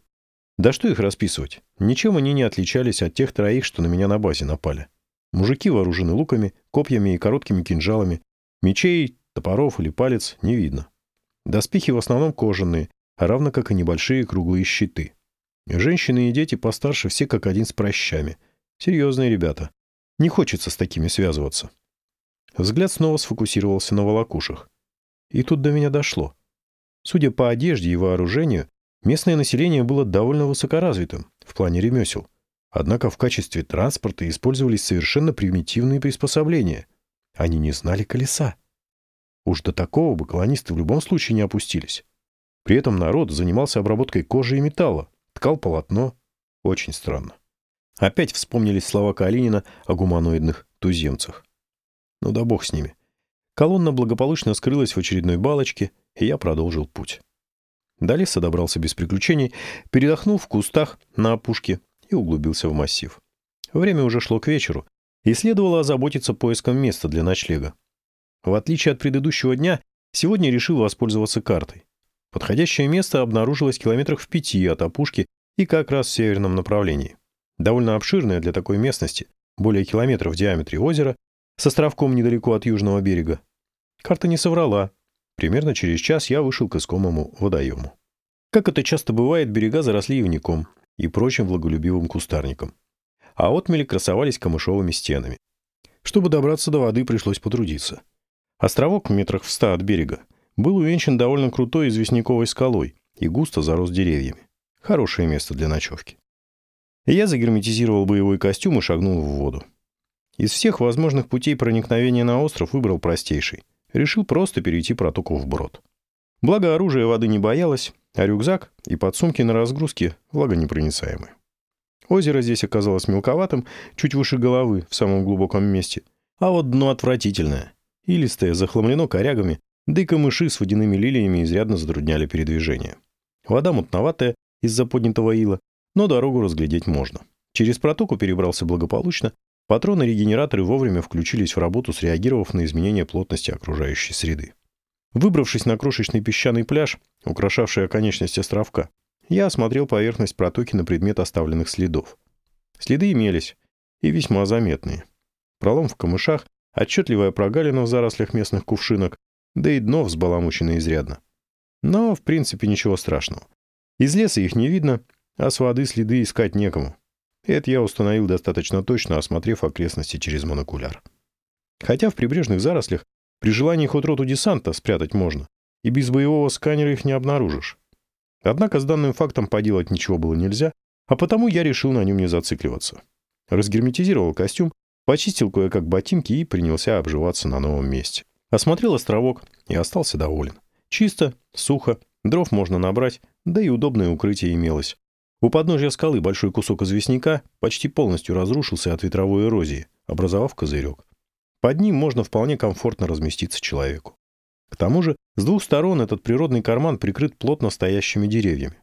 Да что их расписывать? Ничем они не отличались от тех троих, что на меня на базе напали. Мужики вооружены луками, копьями и короткими кинжалами. Мечей, топоров или палец не видно. Доспехи в основном кожаные, а равно как и небольшие круглые щиты. Женщины и дети постарше все как один с прощами. Серьезные ребята. Не хочется с такими связываться. Взгляд снова сфокусировался на волокушах. И тут до меня дошло. Судя по одежде и вооружению, местное население было довольно высокоразвитым в плане ремесел. Однако в качестве транспорта использовались совершенно примитивные приспособления. Они не знали колеса. Уж до такого бы колонисты в любом случае не опустились. При этом народ занимался обработкой кожи и металла, ткал полотно. Очень странно. Опять вспомнились слова Калинина о гуманоидных туземцах. Ну да бог с ними. Колонна благополучно скрылась в очередной балочке, и я продолжил путь. До леса добрался без приключений, передохнул в кустах на опушке и углубился в массив. Время уже шло к вечеру, и следовало озаботиться поиском места для ночлега. В отличие от предыдущего дня, сегодня решил воспользоваться картой. Подходящее место обнаружилось километрах в пяти от опушки и как раз в северном направлении. Довольно обширное для такой местности, более километра в диаметре озера, с островком недалеко от южного берега. Карта не соврала. Примерно через час я вышел к искомому водоему. Как это часто бывает, берега заросли ивником и прочим влаголюбивым кустарником. А отмели красовались камышовыми стенами. Чтобы добраться до воды, пришлось потрудиться. Островок в метрах в ста от берега был увенчан довольно крутой известняковой скалой и густо зарос деревьями. Хорошее место для ночевки. Я загерметизировал боевой костюм и шагнул в воду. Из всех возможных путей проникновения на остров выбрал простейший. Решил просто перейти протоку вброд. Благо оружие воды не боялось, а рюкзак и подсумки на разгрузке влагонепроницаемые. Озеро здесь оказалось мелковатым, чуть выше головы, в самом глубоком месте. А вот дно отвратительное. Илистое, захламлено корягами, да и камыши с водяными лилиями изрядно затрудняли передвижение. Вода мутноватая из-за поднятого ила, но дорогу разглядеть можно. Через протоку перебрался благополучно, патроны регенераторы вовремя включились в работу, среагировав на изменение плотности окружающей среды. Выбравшись на крошечный песчаный пляж, украшавший оконечность островка, я осмотрел поверхность протоки на предмет оставленных следов. Следы имелись, и весьма заметные. Пролом в камышах, отчетливая прогалина в зарослях местных кувшинок, да и дно взбаламучено изрядно. Но, в принципе, ничего страшного. Из леса их не видно, а с воды следы искать некому. Это я установил достаточно точно, осмотрев окрестности через монокуляр. Хотя в прибрежных зарослях при желании хоть роту десанта спрятать можно, и без боевого сканера их не обнаружишь. Однако с данным фактом поделать ничего было нельзя, а потому я решил на нем не зацикливаться. Разгерметизировал костюм, Почистил кое-как ботинки и принялся обживаться на новом месте. Осмотрел островок и остался доволен. Чисто, сухо, дров можно набрать, да и удобное укрытие имелось. У подножья скалы большой кусок известняка почти полностью разрушился от ветровой эрозии, образовав козырек. Под ним можно вполне комфортно разместиться человеку. К тому же, с двух сторон этот природный карман прикрыт плотно стоящими деревьями.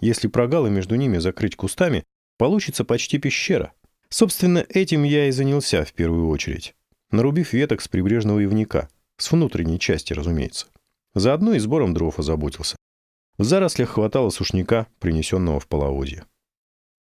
Если прогалы между ними закрыть кустами, получится почти пещера, Собственно, этим я и занялся в первую очередь, нарубив веток с прибрежного ивника, с внутренней части, разумеется. Заодно и сбором дров озаботился. В зарослях хватало сушняка, принесенного в половодье.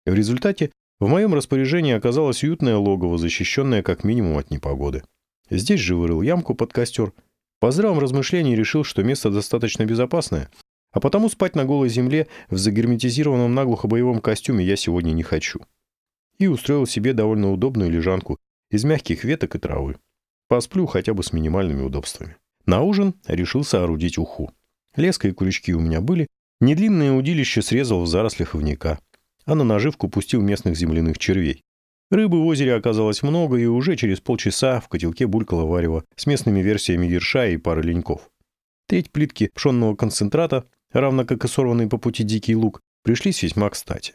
В результате в моем распоряжении оказалось уютное логово, защищенное как минимум от непогоды. Здесь же вырыл ямку под костер. По здравом размышлении решил, что место достаточно безопасное, а потому спать на голой земле в загерметизированном наглухо боевом костюме я сегодня не хочу и устроил себе довольно удобную лежанку из мягких веток и травы. Посплю хотя бы с минимальными удобствами. На ужин решил соорудить уху. Леска и крючки у меня были, недлинное удилище срезал в зарослях ивника, а на наживку пустил местных земляных червей. Рыбы в озере оказалось много, и уже через полчаса в котелке булькало варево с местными версиями ерша и пары леньков. Треть плитки пшенного концентрата, равно как и сорванный по пути дикий лук, пришлись весьма кстати.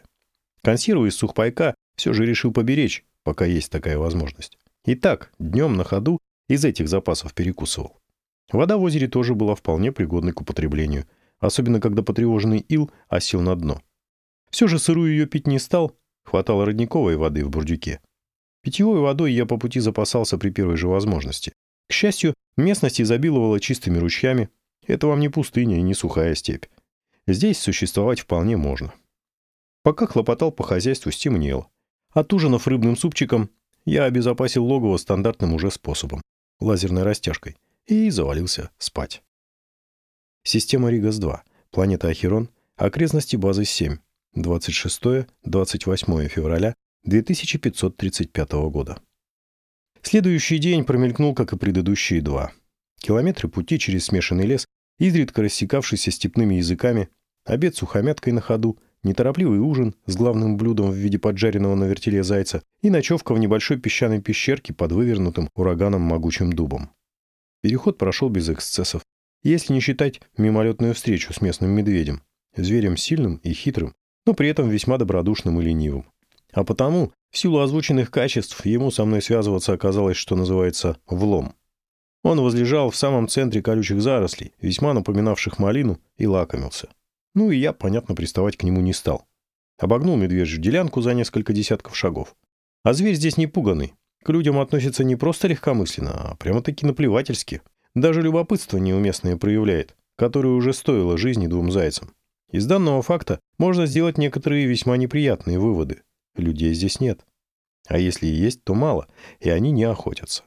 Консервы из сухпайка все же решил поберечь, пока есть такая возможность. Итак, днем на ходу из этих запасов перекусывал. Вода в озере тоже была вполне пригодной к употреблению, особенно когда потревоженный ил осел на дно. Все же сырую ее пить не стал, Хватало родниковой воды в бурдюке. Питьевой водой я по пути запасался при первой же возможности. К счастью, местность изобиловала чистыми ручьями. Это вам не пустыня и не сухая степь. Здесь существовать вполне можно. Пока хлопотал по хозяйству, стемнело. От рыбным супчиком я обезопасил логово стандартным уже способом — лазерной растяжкой, и завалился спать. Система Ригас-2, планета Ахерон, окрестности базы 7, 26-28 февраля 2535 года. Следующий день промелькнул, как и предыдущие два. Километры пути через смешанный лес, изредка рассекавшийся степными языками, обед сухомяткой на ходу — неторопливый ужин с главным блюдом в виде поджаренного на вертеле зайца и ночевка в небольшой песчаной пещерке под вывернутым ураганом могучим дубом. Переход прошел без эксцессов, если не считать мимолетную встречу с местным медведем, зверем сильным и хитрым, но при этом весьма добродушным и ленивым. А потому, в силу озвученных качеств, ему со мной связываться оказалось, что называется, влом. Он возлежал в самом центре колючих зарослей, весьма напоминавших малину, и лакомился. Ну и я, понятно, приставать к нему не стал. Обогнул медвежью делянку за несколько десятков шагов. А зверь здесь не пуганный. К людям относится не просто легкомысленно, а прямо-таки наплевательски. Даже любопытство неуместное проявляет, которое уже стоило жизни двум зайцам. Из данного факта можно сделать некоторые весьма неприятные выводы. Людей здесь нет. А если и есть, то мало, и они не охотятся.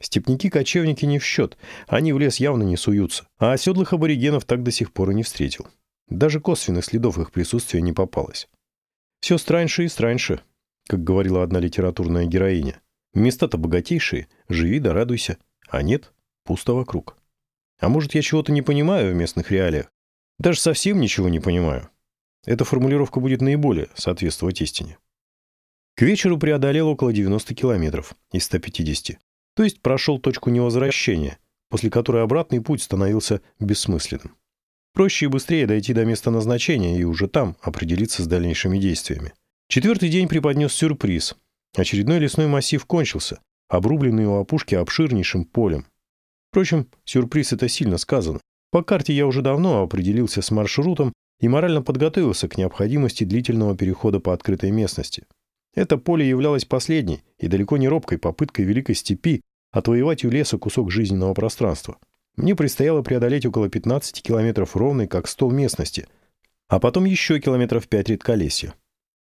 Степники-кочевники не в счет, они в лес явно не суются, а оседлых аборигенов так до сих пор и не встретил. Даже косвенных следов их присутствия не попалось. Все страньше и страньше, как говорила одна литературная героиня. Места-то богатейшие, живи да радуйся, а нет, пусто вокруг. А может, я чего-то не понимаю в местных реалиях? Даже совсем ничего не понимаю. Эта формулировка будет наиболее соответствовать истине. К вечеру преодолел около 90 километров из 150, то есть прошел точку невозвращения, после которой обратный путь становился бессмысленным. Проще и быстрее дойти до места назначения и уже там определиться с дальнейшими действиями. Четвертый день преподнес сюрприз. Очередной лесной массив кончился, обрубленный у опушки обширнейшим полем. Впрочем, сюрприз это сильно сказано. По карте я уже давно определился с маршрутом и морально подготовился к необходимости длительного перехода по открытой местности. Это поле являлось последней и далеко не робкой попыткой Великой Степи отвоевать у леса кусок жизненного пространства. Мне предстояло преодолеть около 15 километров ровной, как стол местности, а потом еще километров 5 редколесья.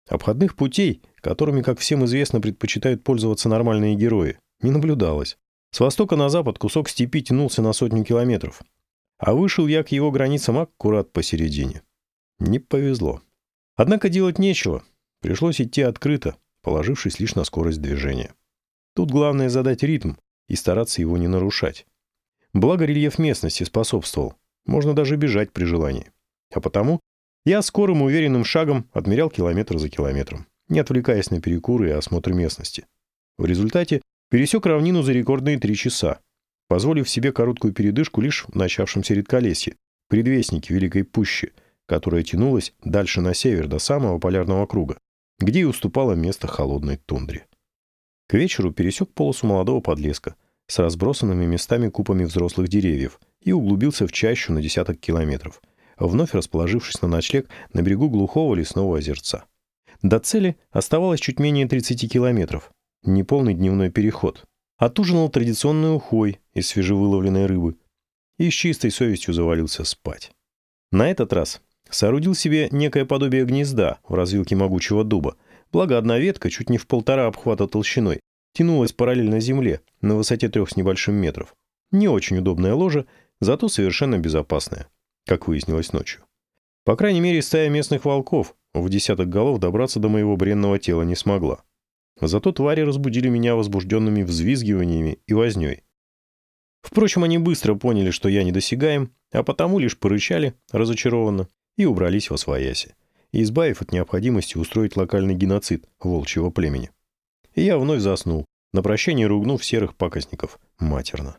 Обходных путей, которыми, как всем известно, предпочитают пользоваться нормальные герои, не наблюдалось. С востока на запад кусок степи тянулся на сотню километров, а вышел я к его границам аккурат посередине. Не повезло. Однако делать нечего. Пришлось идти открыто, положившись лишь на скорость движения. Тут главное задать ритм и стараться его не нарушать. Благо рельеф местности способствовал. Можно даже бежать при желании. А потому я скорым уверенным шагом отмерял километр за километром, не отвлекаясь на перекуры и осмотр местности. В результате пересек равнину за рекордные три часа, позволив себе короткую передышку лишь в начавшемся редколесье, предвестнике Великой Пущи, которая тянулась дальше на север до самого полярного круга, где и уступало место холодной тундре. К вечеру пересек полосу молодого подлеска – с разбросанными местами купами взрослых деревьев и углубился в чащу на десяток километров, вновь расположившись на ночлег на берегу глухого лесного озерца. До цели оставалось чуть менее 30 километров, неполный дневной переход. Отужинал традиционной ухой из свежевыловленной рыбы и с чистой совестью завалился спать. На этот раз соорудил себе некое подобие гнезда в развилке могучего дуба, благо одна ветка чуть не в полтора обхвата толщиной тянулась параллельно земле на высоте трех с небольшим метров. Не очень удобное ложе, зато совершенно безопасное, как выяснилось ночью. По крайней мере, стая местных волков в десяток голов добраться до моего бренного тела не смогла. Зато твари разбудили меня возбужденными взвизгиваниями и вознёй. Впрочем, они быстро поняли, что я недосягаем, а потому лишь порычали, разочарованно, и убрались во свояси, избавив от необходимости устроить локальный геноцид волчьего племени и я вновь заснул, на прощание ругнув серых пакостников матерно.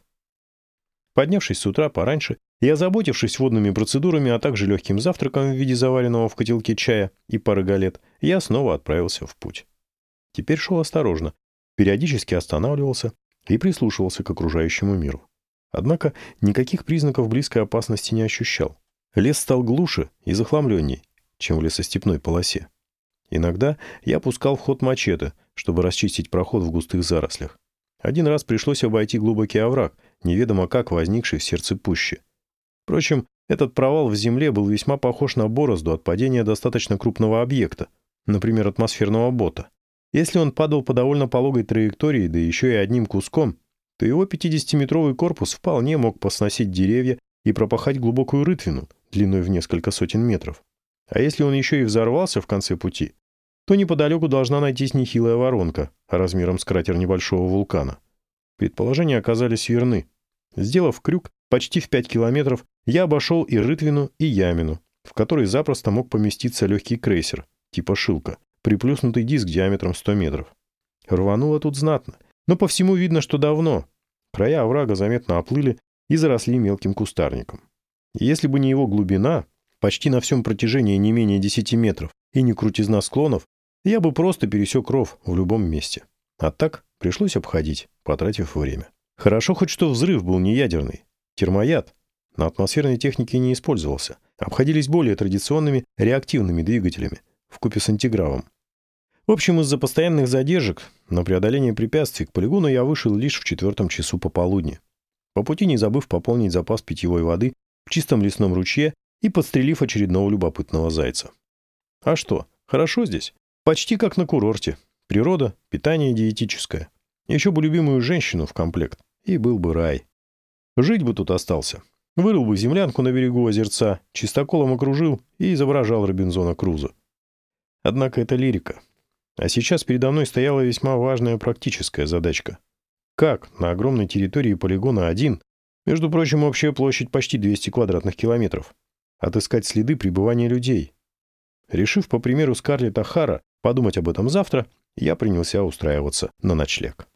Поднявшись с утра пораньше и озаботившись водными процедурами, а также легким завтраком в виде заваренного в котелке чая и пары галет, я снова отправился в путь. Теперь шел осторожно, периодически останавливался и прислушивался к окружающему миру. Однако никаких признаков близкой опасности не ощущал. Лес стал глуше и захламленней, чем в лесостепной полосе. Иногда я пускал в ход мачете, чтобы расчистить проход в густых зарослях. Один раз пришлось обойти глубокий овраг, неведомо как возникший в сердце пущи. Впрочем, этот провал в земле был весьма похож на борозду от падения достаточно крупного объекта, например, атмосферного бота. Если он падал по довольно пологой траектории, да еще и одним куском, то его 50-метровый корпус вполне мог посносить деревья и пропахать глубокую рытвину длиной в несколько сотен метров. А если он еще и взорвался в конце пути, то неподалеку должна найтись нехилая воронка размером с кратер небольшого вулкана. Предположения оказались верны. Сделав крюк почти в 5 километров, я обошел и Рытвину, и Ямину, в которой запросто мог поместиться легкий крейсер, типа «Шилка», приплюснутый диск диаметром 100 метров. Рвануло тут знатно, но по всему видно, что давно. Края оврага заметно оплыли и заросли мелким кустарником. если бы не его глубина, почти на всем протяжении не менее 10 метров, и не крутизна склонов, я бы просто пересек ров в любом месте. А так пришлось обходить, потратив время. Хорошо хоть что взрыв был не ядерный. Термояд на атмосферной технике не использовался. Обходились более традиционными реактивными двигателями, вкупе с антигравом. В общем, из-за постоянных задержек на преодоление препятствий к полигону я вышел лишь в четвертом часу пополудни. По пути не забыв пополнить запас питьевой воды в чистом лесном ручье и подстрелив очередного любопытного зайца. А что, хорошо здесь? Почти как на курорте. Природа, питание диетическое. Еще бы любимую женщину в комплект. И был бы рай. Жить бы тут остался. Вырыл бы землянку на берегу озерца, чистоколом окружил и изображал Робинзона Круза. Однако это лирика. А сейчас передо мной стояла весьма важная практическая задачка. Как на огромной территории полигона 1, между прочим, общая площадь почти 200 квадратных километров, отыскать следы пребывания людей? Решив, по примеру Скарлетт Ахара, подумать об этом завтра, я принялся устраиваться на ночлег.